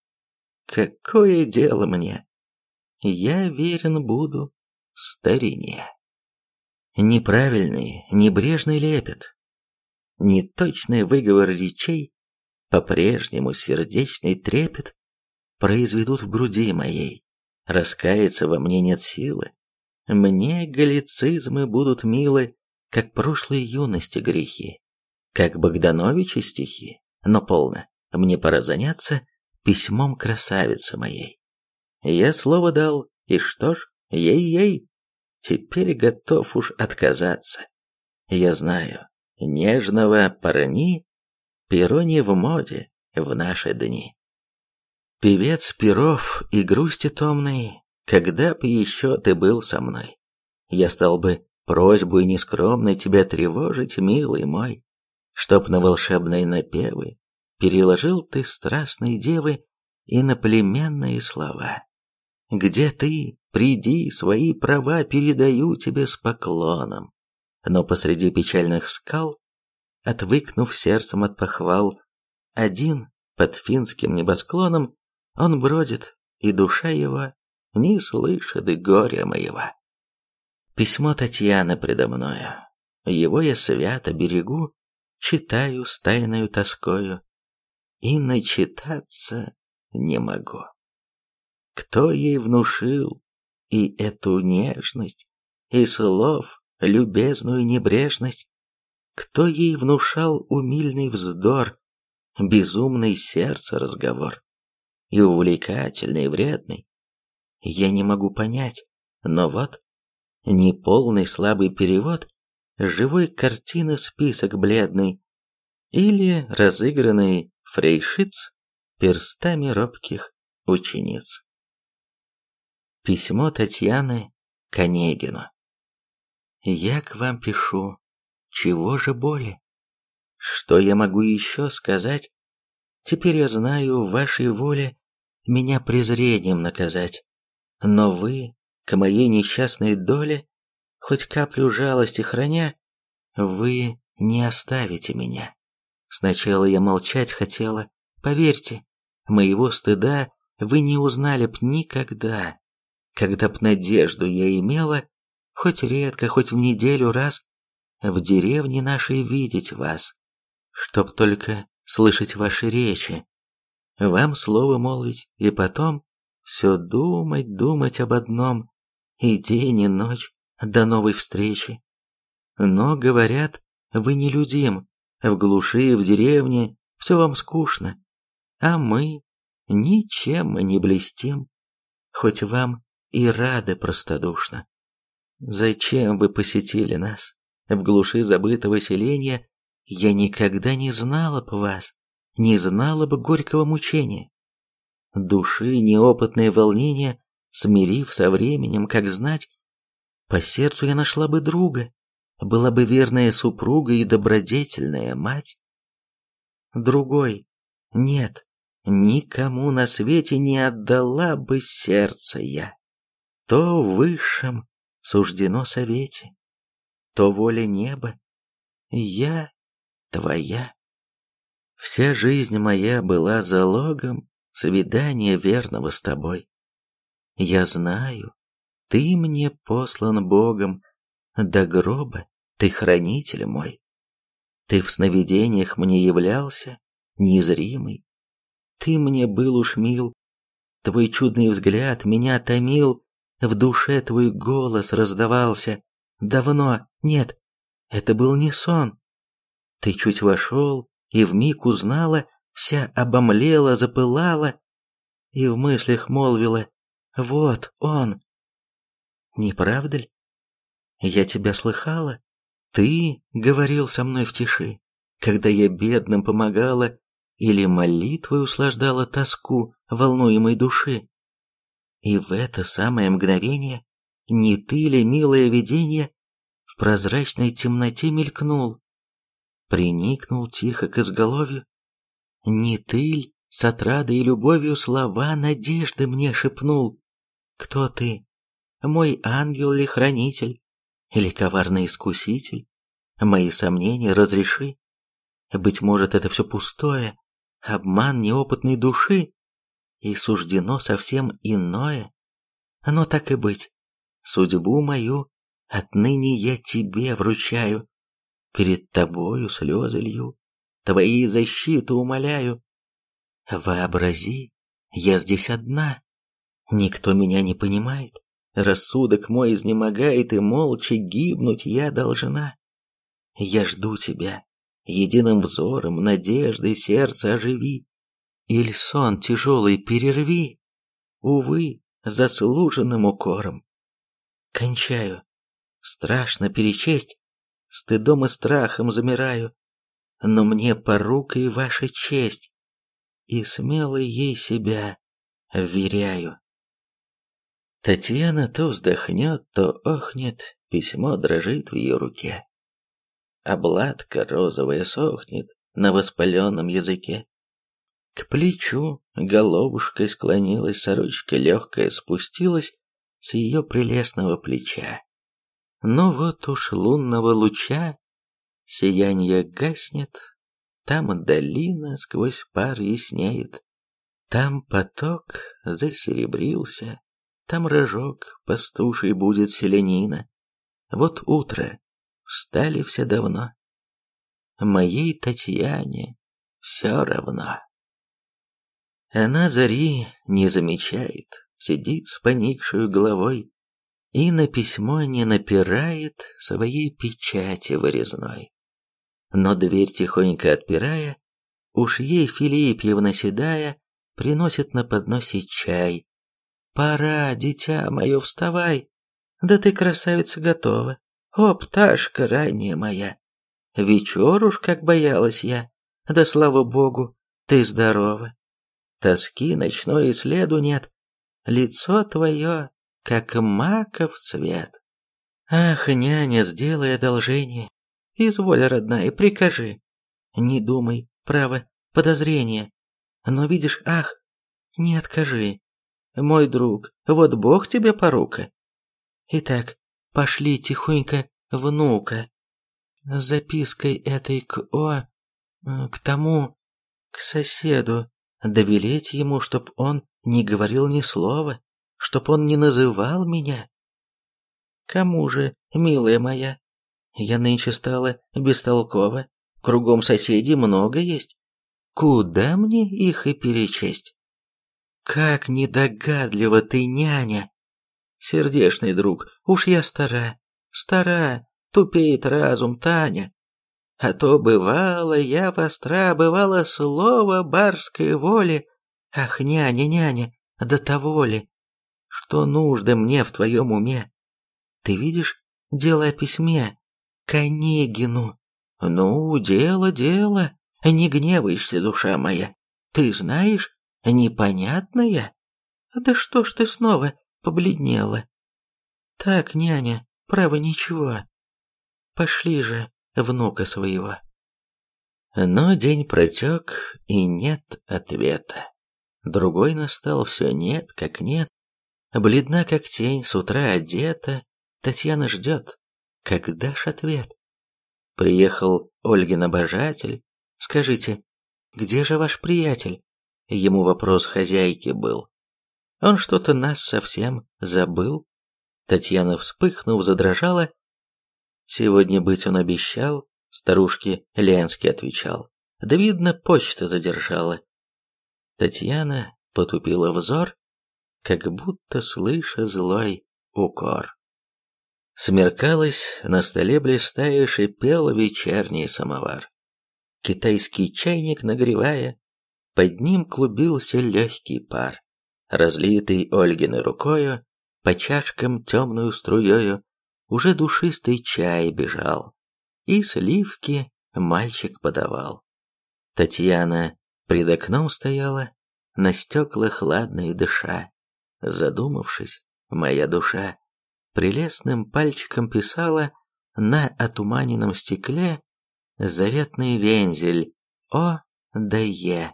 Какое дело мне? Я верен буду старине. Неправильный, небрежный лепет, неточный выговор речей, по-прежнему сердечный трепет произведут в груди моей. Раскаяться во мне нет силы. Мне галлицизмы будут милы, как прошлой юности грехи, как Богдановича стихи. Но полно, мне пора заняться письмом красавицы моей. Я слово дал, и что ж, ей-ей, теперь готов уж отказаться. Я знаю, нежного парни перо не в моде в наши дни. Певец перов и грусти томной, когда б еще ты был со мной, я стал бы просьбой нескромной тебя тревожить, милый мой, чтоб на волшебные напевы переложил ты страстной девы иноплеменные слова. Где ты? Приди, свои права передаю тебе с поклоном. Но посреди печальных скал, отвыкнув сердцем от похвал, один под финским небосклоном он бродит, и душа его не слышит горя моего. Письмо Татьяны предо мною. Его я свято берегу, читаю с тайною тоскою, и начитаться не могу. Кто ей внушил и эту нежность, и слов любезную небрежность? Кто ей внушал умильный вздор, безумный сердце разговор? И увлекательный, и вредный? Я не могу понять, но вот, неполный слабый перевод, живой картины список бледный, или разыгранный фрейшиц перстами робких учениц. Письмо Татьяны к Онегину. Я к вам пишу. Чего же боли? Что я могу еще сказать? Теперь я знаю в вашей воле меня презрением наказать. Но вы, к моей несчастной доле, хоть каплю жалости храня, вы не оставите меня. Сначала я молчать хотела, поверьте, моего стыда вы не узнали б никогда. Когда б надежду я имела, хоть редко, хоть в неделю раз, в деревне нашей видеть вас, чтоб только слышать ваши речи, вам слово молвить, и потом все думать, думать об одном, и день, и ночь до новой встречи. Но, говорят, вы нелюдим, в глуши, в деревне, все вам скучно. А мы ничем не блестим, хоть вам и рады простодушно. Зачем вы посетили нас? В глуши забытого селения я никогда не знала бы вас, не знала бы горького мучения. Души неопытное волнение, смирив со временем, как знать, по сердцу я нашла бы друга, была бы верная супруга и добродетельная мать. Другой, нет, никому на свете не отдала бы сердце я. То в высшем суждено совете, то воля неба, я твоя. Вся жизнь моя была залогом свидания верного с тобой. Я знаю, ты мне послан Богом до гроба ты хранитель мой. Ты в сновидениях мне являлся, незримый. Ты мне был уж мил, твой чудный взгляд меня томил, в душе твой голос раздавался. Давно, нет, это был не сон. Ты чуть вошел и вмиг узнала, вся обомлела, запылала, и в мыслях молвила «Вот он». Не правда ли? Я тебя слыхала? Ты говорил со мной в тиши, когда я бедным помогала или молитвой услаждала тоску волнуемой души. И в это самое мгновение не ты ли, милое видение, в прозрачной темноте мелькнул, приникнул тихо к изголовью? Не ты ли с отрадой и любовью слова надежды мне шепнул? Кто ты? Мой ангел ли хранитель? Или коварный искуситель? Мои сомнения разреши. Быть может, это все пустое, обман неопытной души, и суждено совсем иное. Но так и быть, судьбу мою отныне я тебе вручаю, перед тобою слезы лью, твои защиты умоляю. Вообрази, я здесь одна, никто меня не понимает, Рассудок мой изнемогает, и молча гибнуть я должна. Я жду тебя, единым взором, надеждой сердце оживи. Иль сон тяжелый перерви, увы, заслуженным укором. Кончаю, страшно перечесть, стыдом и страхом замираю, но мне порукой ваша честь, и смело ей себя вверяю. Татьяна то вздохнет, то охнет, письмо дрожит в ее руке. Обладка розовая сохнет на воспаленном языке. К плечу головушкой склонилась, сорочка легкая спустилась с ее прелестного плеча. Но вот уж лунного луча сияние гаснет, там долина сквозь пар яснеет, там поток засеребрился, там рожок пастуший будет селянина. Вот утро, встали все давно. Моей Татьяне все равно. Она зари не замечает, сидит с поникшей головой и на письмо не напирает своей печати вырезной. Но дверь тихонько отпирая, уж ей Филиппьевна седая приносит на подносе чай. «Пора, дитя мое, вставай! Да ты, красавица, готова! О, пташка ранняя моя! Вечер уж как боялась я, да слава богу, ты здорова! Тоски ночной и следу нет, лицо твое, как маков цвет. Ах, няня, сделай одолжение, изволь, родная, прикажи. Не думай, право, подозрение, но видишь, ах, не откажи. Мой друг, вот Бог тебе порука. Итак, пошли тихонько внука. С запиской этой к О... к тому... к соседу. Довелеть ему, чтоб он не говорил ни слова, чтоб он не называл меня. Кому же, милая моя? Я нынче стала бестолкова, кругом соседей много есть. Куда мне их и перечесть? Как недогадлива ты, няня! Сердечный друг, уж я стара, стара, тупеет разум Таня. А то бывало я востра, бывало слово барской воли. Ах, няня, няня, до того ли, что нужно мне в твоем уме? Ты видишь, дело о письме, к Онегину. Ну, дело, дело. Не гневайся, душа моя. Ты знаешь, непонятная? Да что ж ты снова побледнела? Так, няня, право ничего. Пошли же, внука своего. Но день протек, и нет ответа. Другой настал, все нет, как нет. Бледна, как тень, с утра одета. Татьяна ждет. Когда ж ответ? Приехал Ольгин обожатель, Скажите, где же ваш приятель? Ему вопрос хозяйки был. Он что-то нас совсем забыл. Татьяна, вспыхнув, задрожала. Сегодня быть он обещал, старушке Ленский отвечал. Да видно, почта задержала. Татьяна потупила взор, как будто слыша злой укор. Смеркалось, на столе блистая шипел вечерний самовар китайский чайник нагревая, под ним клубился легкий пар, разлитый Ольгиной рукою, по чашкам темную струею, уже душистый чай бежал, и сливки мальчик подавал. Татьяна пред окном стояла, на стеклах ладно дыша, задумавшись, моя душа прелестным пальчиком писала на отуманенном стекле заветный вензель О да Е.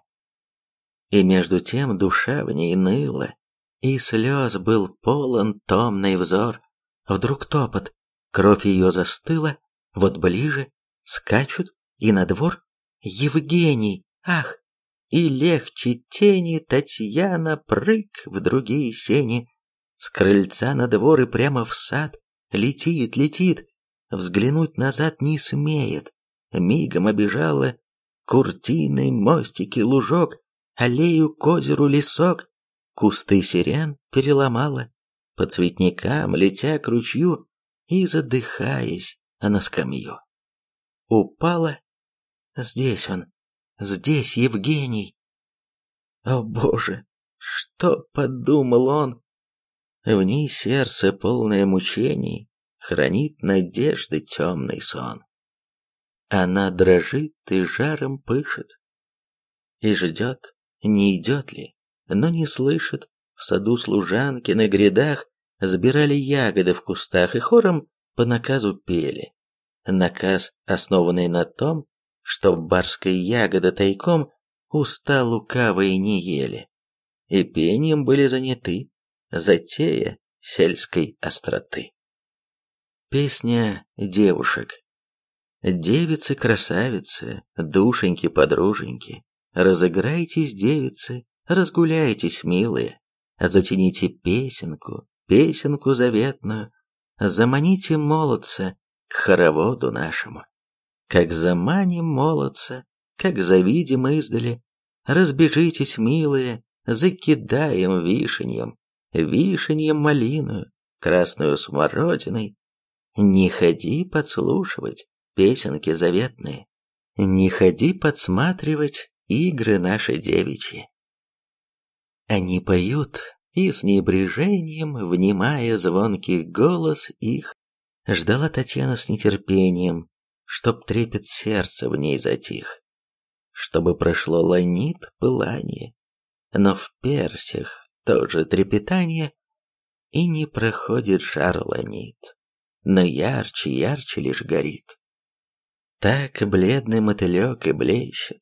И между тем душа в ней ныла, и слез был полон томный взор. Вдруг топот, кровь ее застыла, вот ближе, скачут, и на двор Евгений, ах! И легче тени Татьяна прыг в другие сени, с крыльца на двор и прямо в сад, летит, летит, взглянуть назад не смеет, мигом обижала куртины, мостики, лужок, аллею к озеру лесок, кусты сирен переломала, по цветникам, летя к ручью и задыхаясь на скамью. Упала. Здесь он, здесь Евгений. О боже, что подумал он? В ней сердце, полное мучений, хранит надежды темный сон. Она дрожит и жаром пышет, и ждет, не идет ли, но не слышит. В саду служанки на грядах забирали ягоды в кустах и хором по наказу пели. Наказ, основанный на том, что барская ягода тайком уста лукавые не ели, и пением были заняты, затея сельской остроты. Песня девушек. Девицы-красавицы, душеньки-подруженьки, разыграйтесь, девицы, разгуляйтесь, милые, затяните песенку, песенку заветную, заманите молодца к хороводу нашему. Как заманим молодца, как завидим издали, разбежитесь, милые, закидаем вишеньем, вишеньем малиную, красную смородиной. Не ходи подслушивать песенки заветные, не ходи подсматривать игры наши девичьи. Они поют, и с небрежением, внимая звонкий голос их, ждала Татьяна с нетерпением, чтоб трепет сердца в ней затих, чтобы прошло ланит пылание, но в персях тоже трепетание, и не проходит жар ланит, но ярче, ярче лишь горит. Так бледный мотылек и блещет,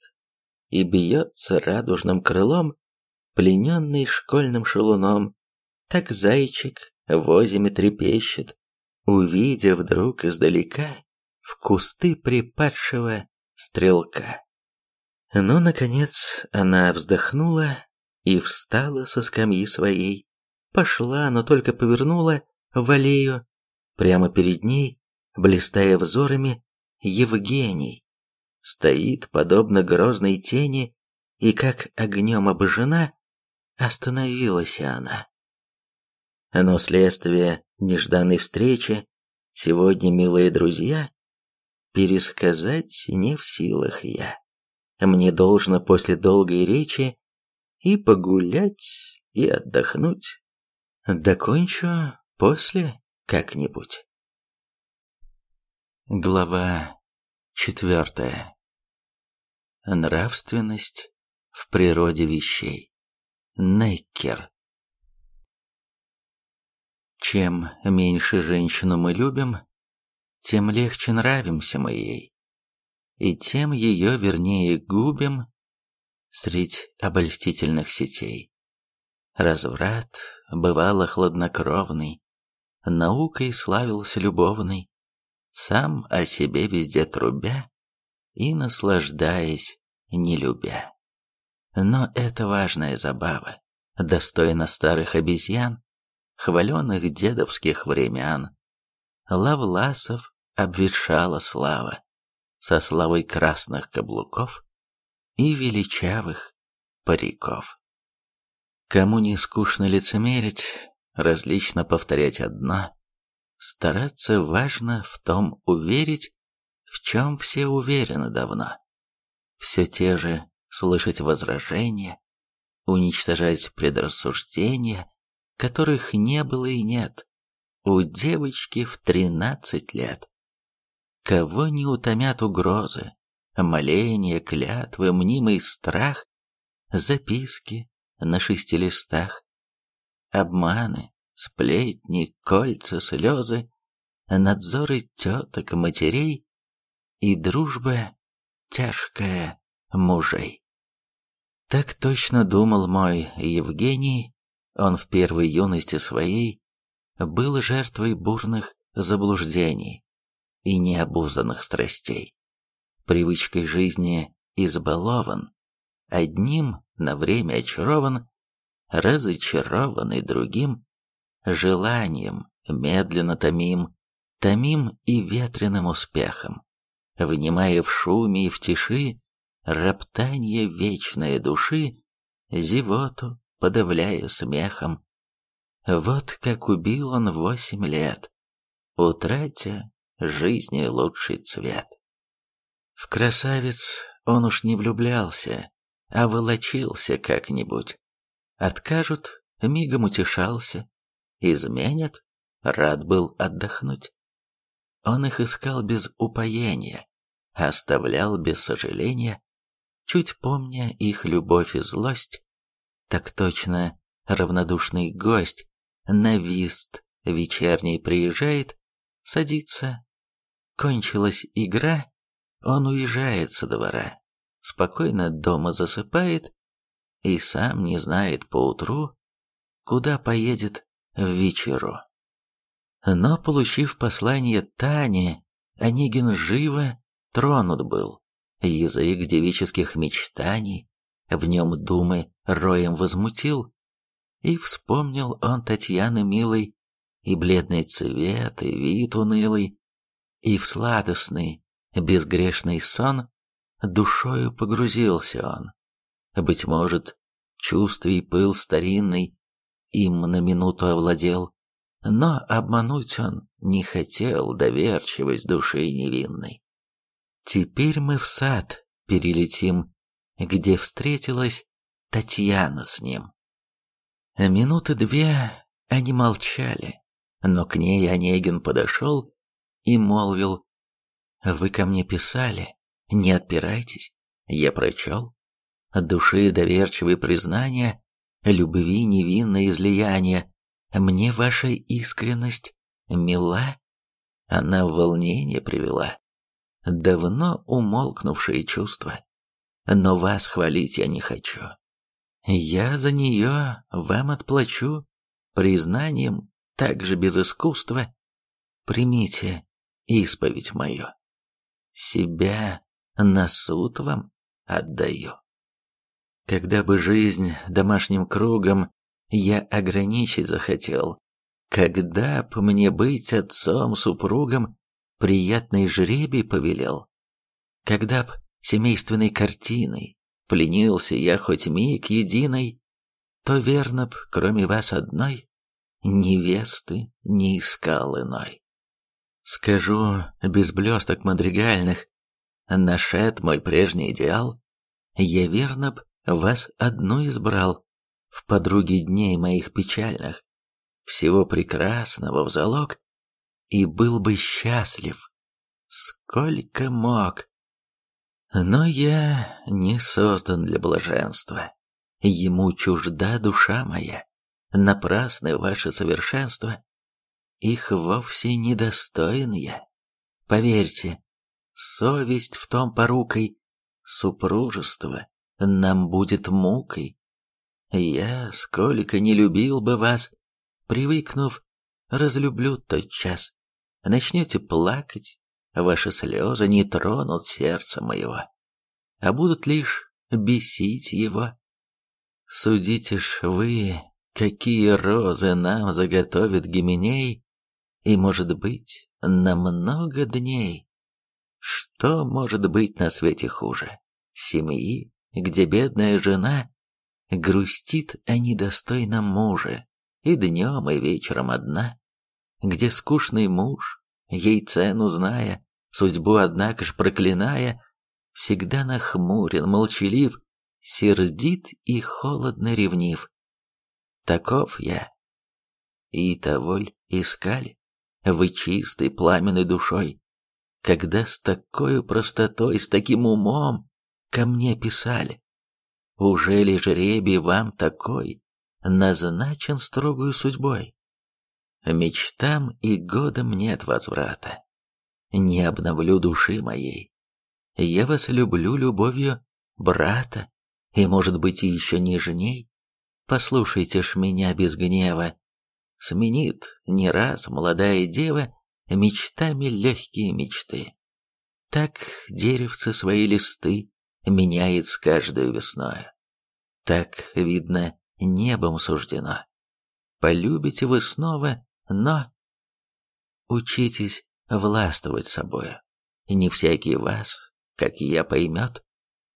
и бьется радужным крылом, плененный школьным шалуном, так зайчик в озиме трепещет, увидя вдруг издалека в кусты припадшего стрелка. Но, наконец, она вздохнула и встала со скамьи своей. Пошла, но только повернула в аллею. Прямо перед ней, блистая взорами, Евгений. Стоит, подобно грозной тени, и как огнем обожжена, остановилась она. Но следствие нежданной встречи сегодня, милые друзья, пересказать не в силах я. Мне должно после долгой речи и погулять, и отдохнуть. Докончу после как-нибудь. Глава четвертая. Нравственность в природе вещей. Нейкер. Чем меньше женщину мы любим, тем легче нравимся мы ей, и тем ее вернее губим средь обольстительных сетей. Разврат бывало хладнокровный, наукой славился любовный, сам о себе везде трубя и наслаждаясь, не любя. Но это важная забава, достойна старых обезьян, хваленных дедовских времен. Лавласов обветшала слава, со славой красных каблуков, и величавых париков. Кому не скучно лицемерить, различно повторять одно, стараться важно в том уверить, в чем все уверены давно. Все те же слышать возражения, уничтожать предрассуждения, которых не было и нет, у девочки в тринадцать лет. Кого не утомят угрозы, моления, клятвы, мнимый страх, записки на шести листах, обманы, сплетни, кольца, слезы, надзоры теток, матерей и дружба тяжкая мужей. Так точно думал мой Евгений, он в первой юности своей был жертвой бурных заблуждений и необузданных страстей привычкой жизни избалован, одним на время очарован, разочарованный другим, желанием медленно томим, томим и ветреным успехом, внимая в шуме и в тиши роптанье вечной души, зевоту подавляя смехом. Вот как убил он восемь лет, утратя жизни лучший цвет. В красавец он уж не влюблялся, оволочился как-нибудь. Откажут, мигом утешался. Изменят, рад был отдохнуть. Он их искал без упоения, оставлял без сожаления, чуть помня их любовь и злость. Так точно равнодушный гость на вист вечерний приезжает, садится. Кончилась игра, он уезжает со двора, спокойно дома засыпает и сам не знает поутру, куда поедет в вечеру. Но, получив послание Тани, Онегин живо тронут был. Язык девических мечтаний в нем думы роем возмутил, и вспомнил он Татьяны милой, и бледный цвет, и вид унылый, и в сладостный, безгрешный сон душою погрузился он. Быть может, чувств и пыл старинный им на минуту овладел, но обмануть он не хотел доверчивость души невинной. Теперь мы в сад перелетим, где встретилась Татьяна с ним. Минуты две они молчали, но к ней Онегин подошел и молвил, «Вы ко мне писали, не отпирайтесь, я прочел. Души доверчивые признания, любви невинное излияние, мне ваша искренность мила, она в волнение привела. Давно умолкнувшие чувства, но вас хвалить я не хочу. Я за нее вам отплачу признанием, также без искусства. Примите исповедь мою. Себя на суд вам отдаю. Когда бы жизнь домашним кругом я ограничить захотел, когда б мне быть отцом-супругом приятный жребий повелел, когда б семейственной картиной пленился я хоть миг единой, то верно б, кроме вас одной, невесты не искал иной. Скажу без блесток мадригальных, нашед мой прежний идеал, я верно б вас одну избрал, в подруге дней моих печальных, всего прекрасного в залог, и был бы счастлив, сколько мог. Но я не создан для блаженства, ему чужда душа моя, напрасны ваше совершенство, их вовсе недостоин я. Поверьте, совесть в том порукой, супружество нам будет мукой. Я, сколько не любил бы вас, привыкнув, разлюблю тот час. Начнете плакать, ваши слезы не тронут сердца моего, а будут лишь бесить его. Судите ж вы, какие розы нам заготовит Гименей, и, может быть, на много дней. Что может быть на свете хуже? Семьи, где бедная жена грустит о недостойном муже, и днем, и вечером одна, где скучный муж, ей цену зная, судьбу, однако ж проклиная, всегда нахмурен, молчалив, сердит и холодно ревнив. Таков я. И того искали вы чистой пламенной душой, когда с такой простотой, с таким умом ко мне писали? Уже ли жребий вам такой назначен строгую судьбой? Мечтам и годам нет возврата. Не обновлю души моей. Я вас люблю любовью брата, и, может быть, и еще нежней. Послушайте ж меня без гнева. Сменит не раз молодая дева мечтами легкие мечты. Так деревце свои листы меняет с каждой весною. Так, видно, небом суждено. Полюбите вы снова, но... Учитесь властвовать собою. Не всякий вас, как я, поймет.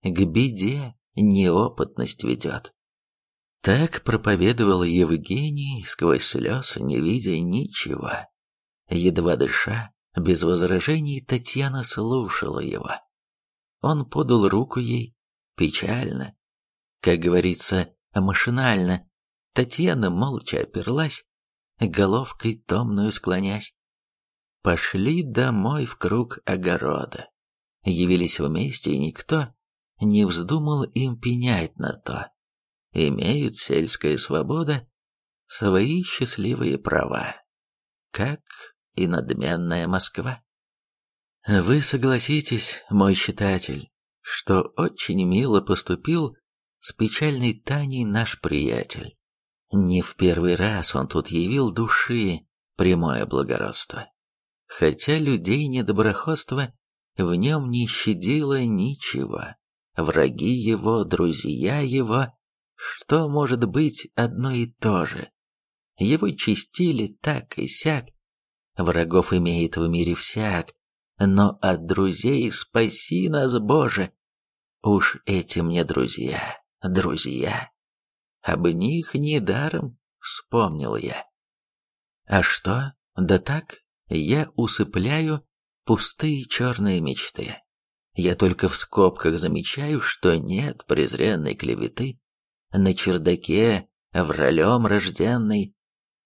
К беде неопытность ведет. Так проповедовал Евгений сквозь слез, не видя ничего. Едва дыша, без возражений, Татьяна слушала его. Он подал руку ей, печально, Как говорится, машинально, Татьяна молча оперлась, головкой томную склонясь. Пошли домой в круг огорода. Явились вместе, и никто не вздумал им пенять на то. Имеет сельская свобода свои счастливые права, как и надменная Москва. Вы согласитесь, мой читатель, что очень мило поступил с печальной Таней наш приятель. Не в первый раз он тут явил души прямое благородство. Хотя людей недоброходства в нем не щадило ничего. Враги его, друзья его, что может быть одно и то же. Его чистили так и сяк. Врагов имеет в мире всяк, но от друзей спаси нас, Боже. Уж эти мне друзья, друзья. Об них недаром вспомнил я. А что? Да так, я усыпляю пустые черные мечты. Я только в скобках замечаю, что нет презренной клеветы на чердаке вралем рожденной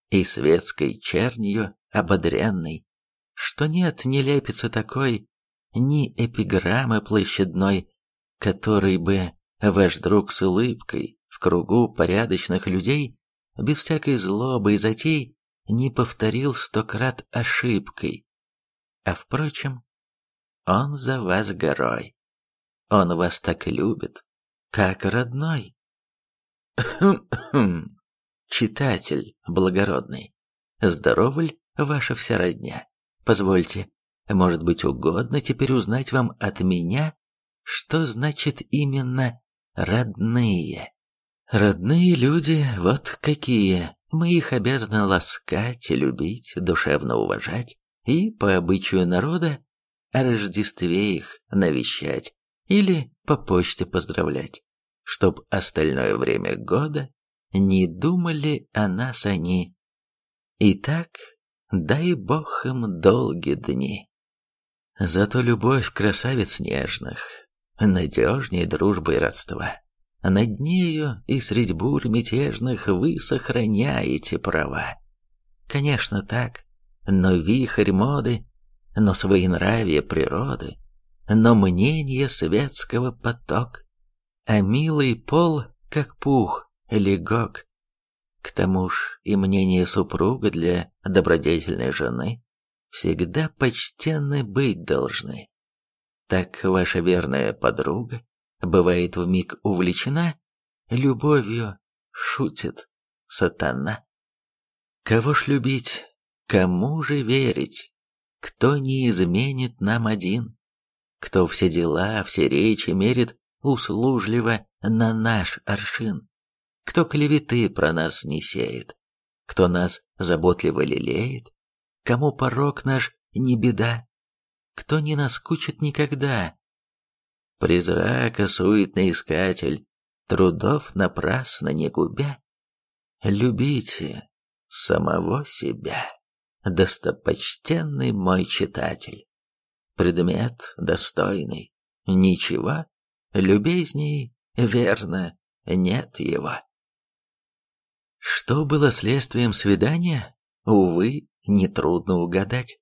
и светской чернью ободренной, что нет не лепится такой, ни эпиграммы площадной, который бы ваш друг с улыбкой в кругу порядочных людей, без всякой злобы и затей, не повторил сто крат ошибкой. А впрочем, он за вас горой. Он вас так любит, как родной. Читатель благородный, здорова ли ваша вся родня? Позвольте, может быть угодно теперь узнать вам от меня, что значит именно родные. Родные люди вот какие. Мы их обязаны ласкать любить, душевно уважать и, по обычаю народа, о Рождестве их навещать или по почте поздравлять, чтоб остальное время года не думали о нас они. Итак, дай Бог им долгие дни. Зато любовь красавиц нежных, надежнее дружбы и родства. Над нею и средь бур мятежных вы сохраняете права. Конечно так, но вихрь моды, но своенравие природы, но мнение светского поток, а милый пол, как пух, легок. К тому ж и мнение супруга для добродетельной жены всегда почтенны быть должны. Так ваша верная подруга бывает вмиг увлечена, любовью шутит сатана. Кого ж любить, кому же верить, кто не изменит нам один, кто все дела, все речи мерит услужливо на наш аршин, кто клеветы про нас не сеет, кто нас заботливо лелеет, кому порог наш не беда, кто не наскучит никогда, Призрака суетный искатель, трудов напрасно не губя, любите самого себя, достопочтенный мой читатель. Предмет достойный, ничего, любезней, верно, нет его. Что было следствием свидания, увы, нетрудно угадать.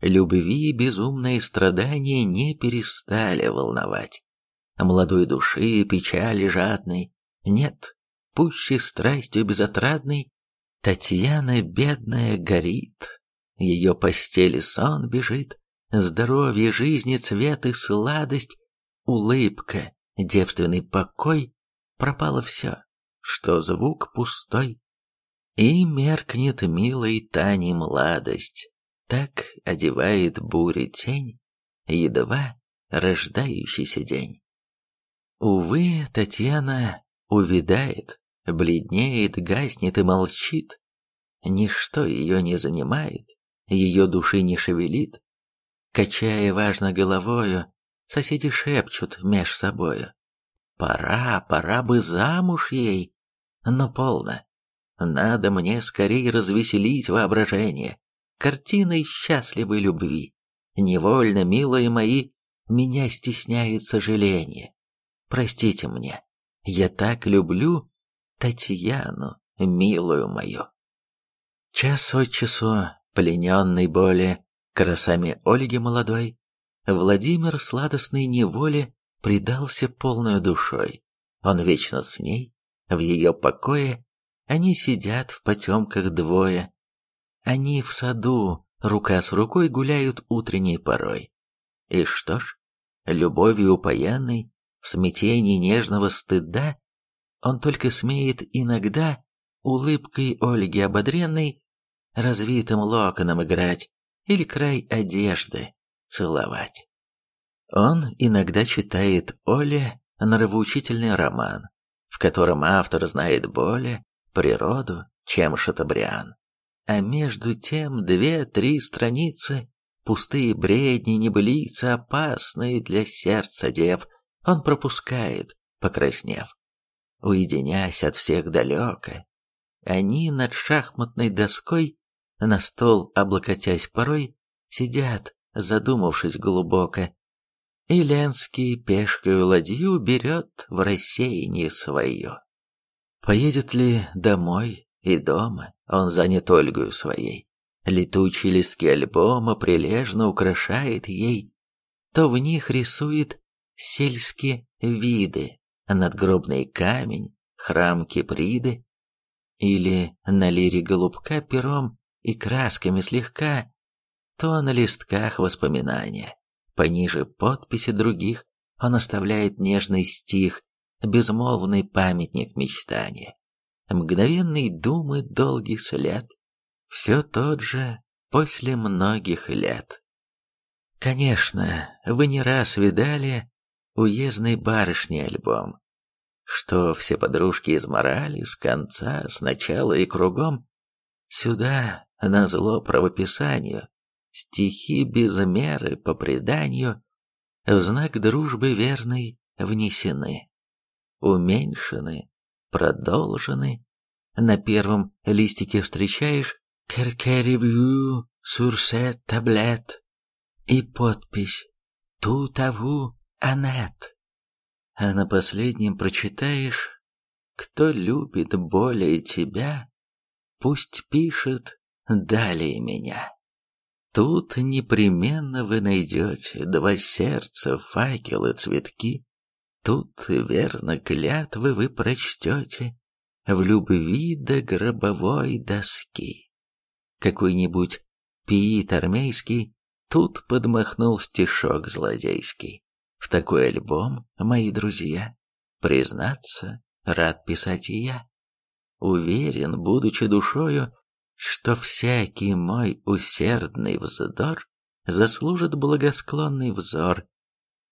Любви безумные страдания не перестали волновать. Молодой души печали жадной. Нет, пуще страстью безотрадной Татьяна бедная горит, ее постели сон бежит, здоровье, жизни, цвет и сладость, улыбка, девственный покой, пропало все, что звук пустой. И меркнет милой Тани младость, так одевает бури тень, едва рождающийся день. Увы, Татьяна увядает, бледнеет, гаснет и молчит. Ничто ее не занимает, ее души не шевелит. Качая важно головою, соседи шепчут меж собою. Пора, пора бы замуж ей, но полно. Надо мне скорее развеселить воображение, картиной счастливой любви. Невольно, милые мои, меня стесняет сожаление. Простите мне, я так люблю Татьяну, милую мою. Час от часу, плененный боли, красами Ольги молодой, Владимир сладостной неволе предался полной душой. Он вечно с ней, в ее покое, они сидят в потемках двое. Они в саду, рука с рукой гуляют утренней порой. И что ж, любовью упоенный, в смятении нежного стыда, он только смеет иногда улыбкой Ольги ободренной развитым локоном играть или край одежды целовать. Он иногда читает Оле нравоучительный роман, в котором автор знает более природу, чем Шатабриан. А между тем две-три страницы, пустые бредни, небылицы, опасные для сердца дев, он пропускает, покраснев. Уединясь от всех далеко, они над шахматной доской, на стол облокотясь порой, сидят, задумавшись глубоко. И Ленский пешкою ладью берет в рассеяние свое. Поедет ли домой и дома, он занят Ольгою своей. Летучие листки альбома прилежно украшает ей, то в них рисует сельские виды, надгробный камень, храм Киприды, или на лире голубка пером и красками слегка, то на листках воспоминания. Пониже подписи других он оставляет нежный стих, безмолвный памятник мечтания. Мгновенный думы долгий след, все тот же после многих лет. Конечно, вы не раз видали уездной барышни альбом, что все подружки изморали с конца, с начала и кругом. Сюда, на зло правописанию, стихи без меры по преданию, в знак дружбы верной внесены, уменьшены, продолжены. На первом листике встречаешь «Керкеревью сурсе таблет» и подпись «Тутаву Анет» а на последнем прочитаешь «Кто любит более тебя, пусть пишет далее меня». Тут непременно вы найдете два сердца, факелы, цветки. Тут, верно, клятвы вы прочтете в любви до гробовой доски. Какой-нибудь пиит армейский тут подмахнул стишок злодейский. В такой альбом, мои друзья, признаться, рад писать и я. Уверен, будучи душою, что всякий мой усердный вздор заслужит благосклонный взор,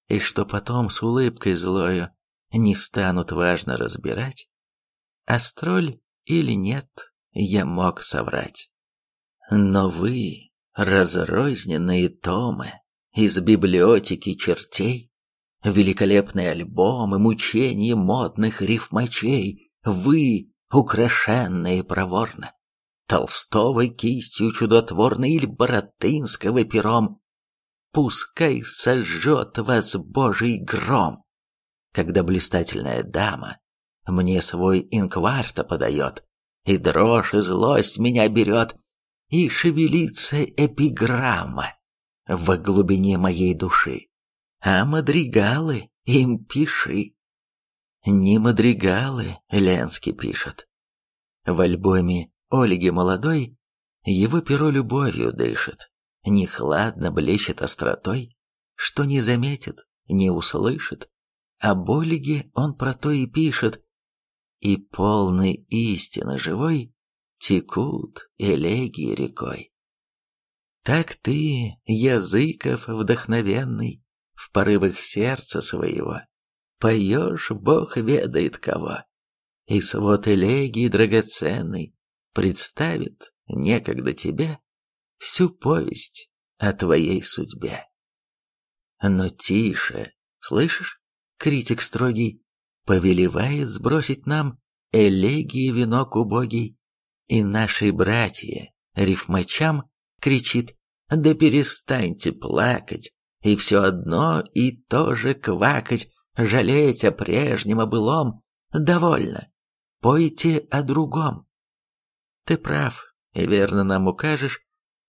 и что потом с улыбкой злою не станут важно разбирать, астроль или нет, я мог соврать. Но вы, разрозненные томы из библиотеки чертей, великолепные альбомы, мучения модных рифмачей, вы, украшенные проворно, Толстовой кистью чудотворной или Боротынского пером, пускай сожжет вас божий гром, когда блистательная дама мне свой инкварта подает, и дрожь и злость меня берет, и шевелится эпиграмма в глубине моей души а мадригалы им пиши. Не мадригалы, Ленский пишет. В альбоме Ольги Молодой его перо любовью дышит, не хладно блещет остротой, что не заметит, не услышит, а Ольге он про то и пишет, и полной истины живой текут элегии рекой. Так ты, языков вдохновенный, в порывах сердца своего, поешь, Бог ведает кого, и свод элегии драгоценный представит некогда тебе всю повесть о твоей судьбе. Но тише, слышишь, критик строгий, повелевает сбросить нам элегии венок убогий, и наши братья рифмачам кричит, да перестаньте плакать, и все одно и то же квакать, жалеть о прежнем, о былом, Довольно. Пойте о другом. Ты прав, и верно нам укажешь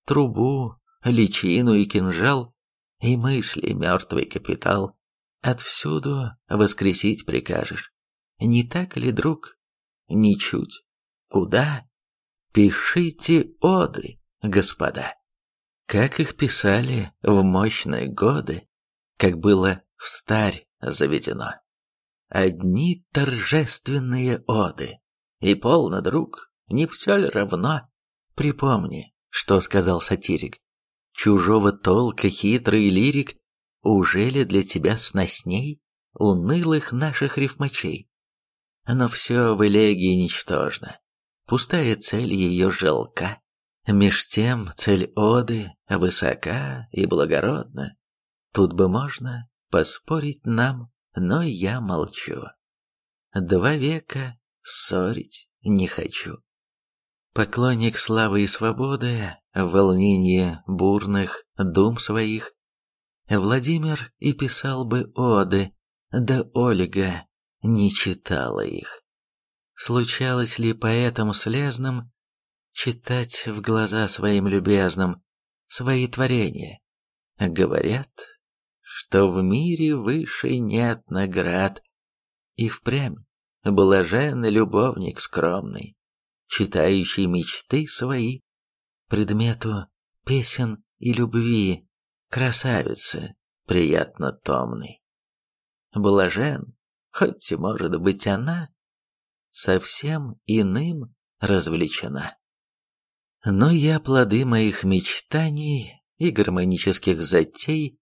трубу, личину и кинжал, и мысли мертвый капитал отвсюду воскресить прикажешь. Не так ли, друг? Ничуть. Куда? Пишите оды, господа. Как их писали в мощные годы, как было в старь заведено. Одни торжественные оды. И полно, друг, не все ли равно? Припомни, что сказал сатирик. Чужого толка хитрый лирик уже ли для тебя сносней унылых наших рифмачей? Но все в элегии ничтожно, пустая цель ее жалка. Меж тем цель оды высока и благородна. Тут бы можно поспорить нам, но я молчу. Два века ссорить не хочу. Поклонник славы и свободы, в волнении бурных дум своих, Владимир и писал бы оды, да Ольга не читала их. Случалось ли поэтам слезным читать в глаза своим любезным свои творения? Говорят, что в мире выше нет наград, и впрямь блаженный любовник скромный, читающий мечты свои, предмету песен и любви, красавица, приятно томный. Блажен, хоть, может быть, она совсем иным развлечена. Но я плоды моих мечтаний и гармонических затей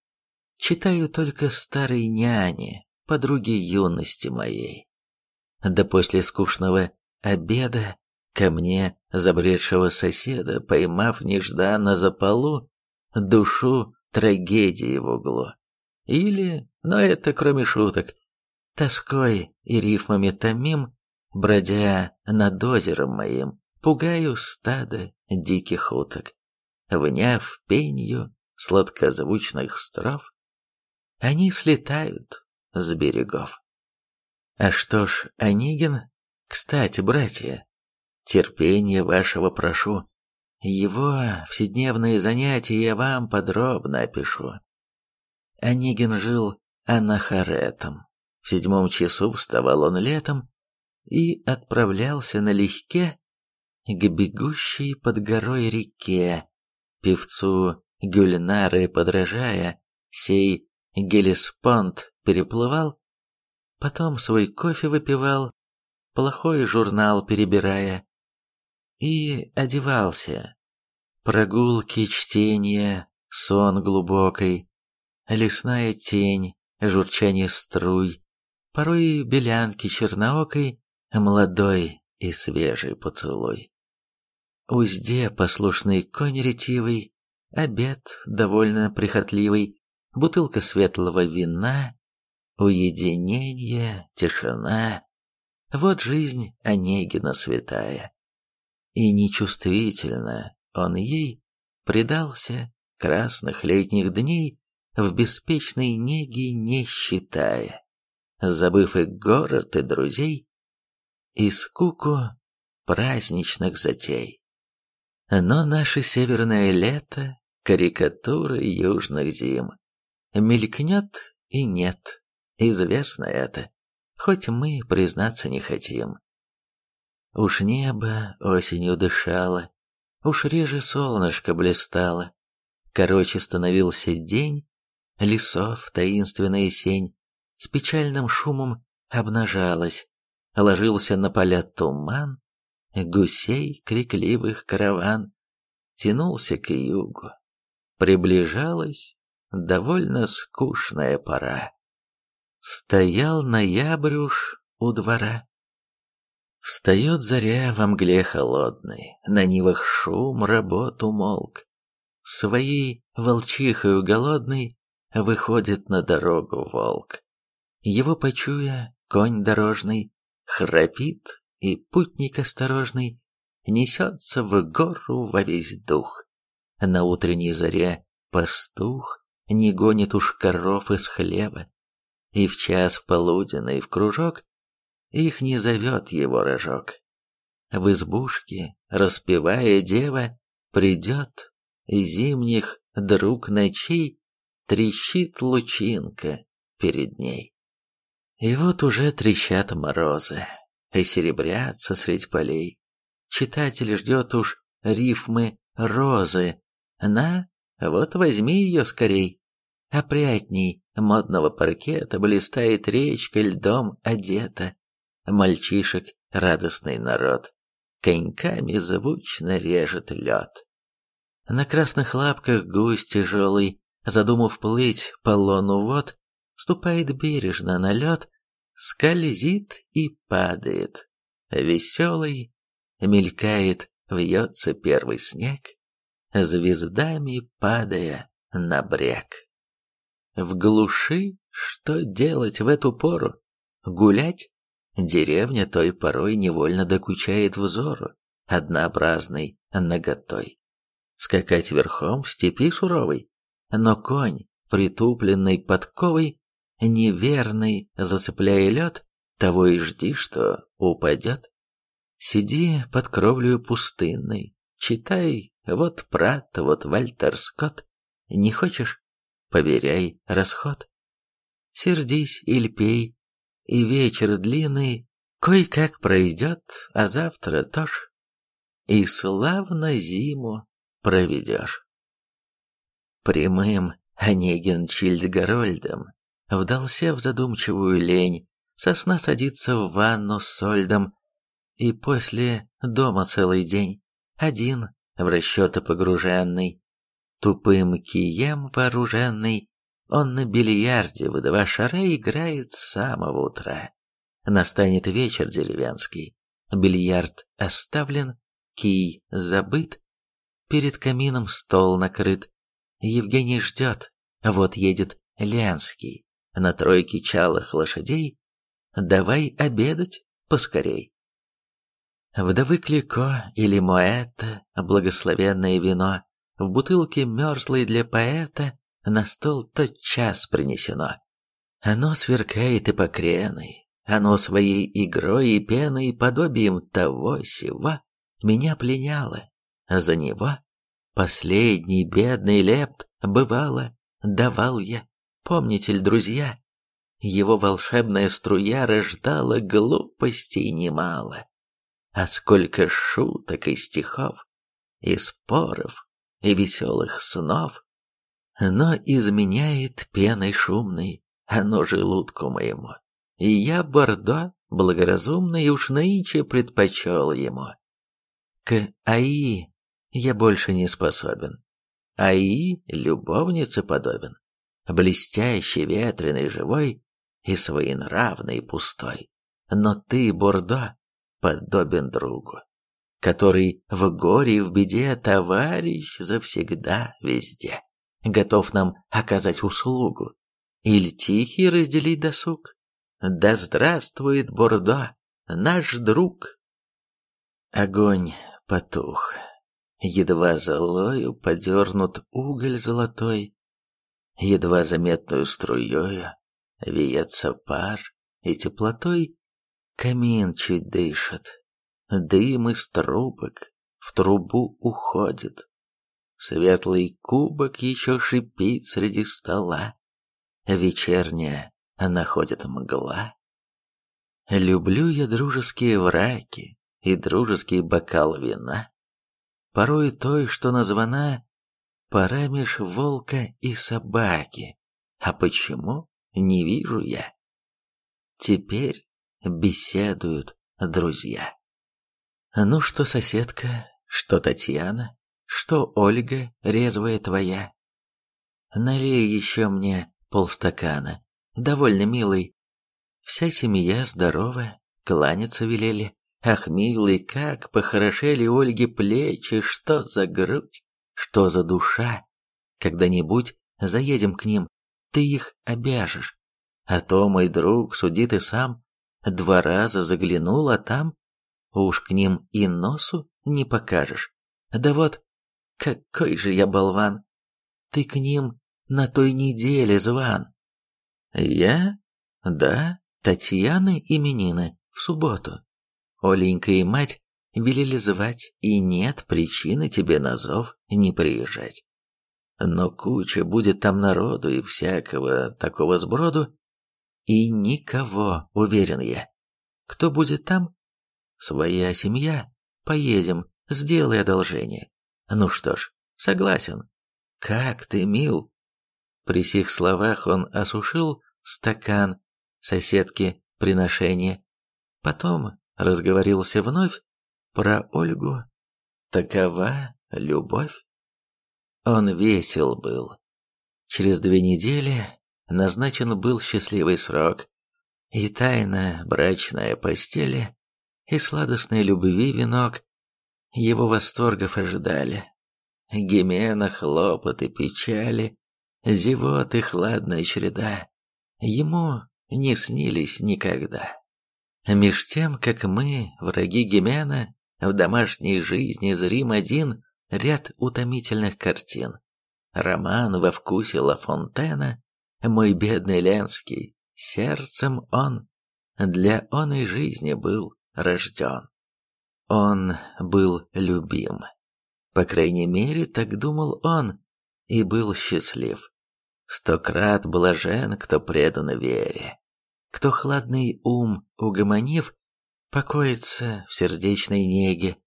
читаю только старой няне, подруги юности моей. Да после скучного обеда ко мне, забредшего соседа, поймав нежданно за полу, душу трагедии в углу. Или, но это кроме шуток, тоской и рифмами томим, бродя над озером моим, пугаю стадо диких уток. Вняв пенью сладкозвучных строф, они слетают с берегов. А что ж, Онегин, кстати, братья, терпения вашего прошу, его вседневные занятия я вам подробно опишу. Онегин жил анахаретом. В седьмом часу вставал он летом и отправлялся налегке к бегущей под горой реке, певцу Гюльнары подражая, сей Гелеспонд переплывал, потом свой кофе выпивал, плохой журнал перебирая, и одевался. Прогулки, чтение, сон глубокой, лесная тень, журчание струй, порой белянки черноокой, молодой и свежий поцелуй. Узде послушный конь ретивый, обед довольно прихотливый, бутылка светлого вина, уединение, тишина. Вот жизнь Онегина святая и нечувствительно он ей предался красных летних дней в беспечной неге не считая, забыв и город, и друзей, и скуку праздничных затей. Но наше северное лето — карикатуры южных зим. Мелькнет и нет, известно это, хоть мы признаться не хотим. Уж небо осенью дышало, уж реже солнышко блистало. Короче становился день, лесов таинственная сень с печальным шумом обнажалась, ложился на поля туман, гусей крикливых караван тянулся к югу. Приближалась довольно скучная пора. Стоял ноябрь уж у двора. Встает заря во мгле холодной, на нивах шум работ умолк. Своей волчихою голодной выходит на дорогу волк. Его почуя, конь дорожный храпит, и путник осторожный несется в гору во весь дух. На утренней заре пастух не гонит уж коров из хлеба, и в час полуденный в кружок их не зовет его рожок. В избушке, распевая дева, придет зимних друг ночей, трещит лучинка перед ней. И вот уже трещат морозы, и серебрятся средь полей. Читатель ждет уж рифмы розы. На, вот возьми ее скорей. Опрятней модного паркета блистает речка льдом одета. Мальчишек радостный народ, коньками звучно режет лед. На красных лапках гусь тяжелый, задумав плыть по лону вод, ступает бережно на лед, скользит и падает. Веселый, мелькает, вьется первый снег, звездами падая на брек. В глуши что делать в эту пору? Гулять? Деревня той порой невольно докучает взору, однообразной наготой. Скакать верхом в степи суровой, но конь, притупленный подковой, неверный, зацепляя лед, того и жди, что упадет. Сиди под кровлею пустынной, читай, вот Прат, вот Вальтер Скотт. Не хочешь? Поверяй расход. Сердись или пей, и вечер длинный кое-как пройдет, а завтра тоже. И славно зиму проведешь. Прямым Онегин Чильдгарольдом вдался в задумчивую лень, сосна садится в ванну с сольдом, и после дома целый день, один, в расчеты погруженный, тупым кием вооруженный, он на бильярде в шара играет с самого утра. Настанет вечер деревенский, бильярд оставлен, кий забыт, перед камином стол накрыт. Евгений ждет, вот едет Ленский на тройке чалых лошадей. Давай обедать поскорей. Вдовы Клико или Моэта, благословенное вино, в бутылке мерзлой для поэта, на стол тот час принесено. Оно сверкает и покреной, оно своей игрой и пеной, подобием того сего, меня пленяло. За него последний бедный лепт, бывало, давал я. Помните ли, друзья, его волшебная струя рождала глупостей немало а сколько шуток и стихов, и споров, и веселых снов. Но изменяет пеной шумной оно желудку моему, и я Бордо благоразумный уж нынче предпочел ему. К АИ я больше не способен. АИ любовнице подобен, блестящий, ветреный, живой и своенравный, пустой. Но ты, Бордо, подобен другу, который в горе и в беде товарищ завсегда везде, готов нам оказать услугу или тихий разделить досуг. Да здравствует Бордо, наш друг! Огонь потух, едва золою подернут уголь золотой, едва заметную струёю веется пар, и теплотой Камин чуть дышит, дым из трубок в трубу уходит. Светлый кубок еще шипит среди стола, вечерняя находит мгла. Люблю я дружеские враки и дружеский бокал вина, порой той, что названа пора меж волка и собаки. А почему, не вижу я. Теперь беседуют друзья. Ну что, соседка, что Татьяна, что Ольга резвая твоя? Налей еще мне полстакана, довольно милый. Вся семья здорова, кланяться велели. Ах, милый, как похорошели Ольги плечи, что за грудь, что за душа. Когда-нибудь заедем к ним, ты их обяжешь. А то, мой друг, суди ты сам, Два раза заглянул, а там уж к ним и носу не покажешь. Да вот, какой же я болван. Ты к ним на той неделе зван. Я? Да, Татьяны именины. в субботу. Оленька и мать велели звать, и нет причины тебе на зов не приезжать. Но куча будет там народу и всякого такого сброду, и никого, уверен я. Кто будет там? Своя семья. Поедем, сделай одолжение. Ну что ж, согласен. Как ты мил. При сих словах он осушил стакан соседки приношения. Потом разговорился вновь про Ольгу. Такова любовь. Он весел был. Через две недели назначен был счастливый срок, и тайна брачная постели, и сладостной любви венок его восторгов ожидали. Гимена, хлопоты, печали, зевот и хладная череда ему не снились никогда. Меж тем, как мы, враги Гимена, в домашней жизни зрим один ряд утомительных картин. Роман во вкусе Ла Фонтена, мой бедный Ленский, сердцем он для оной жизни был рожден. Он был любим. По крайней мере, так думал он, и был счастлив. Сто крат блажен, кто предан вере, кто хладный ум угомонив, покоится в сердечной неге,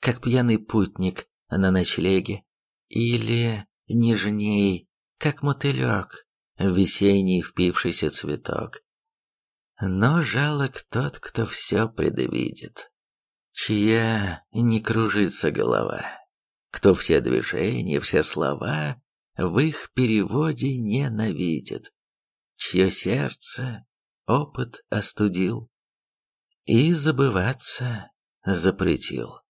как пьяный путник на ночлеге, или нежней, как мотылек, весенний впившийся цветок. Но жалок тот, кто все предвидит, чья не кружится голова, кто все движения, все слова в их переводе ненавидит, чье сердце опыт остудил и забываться запретил.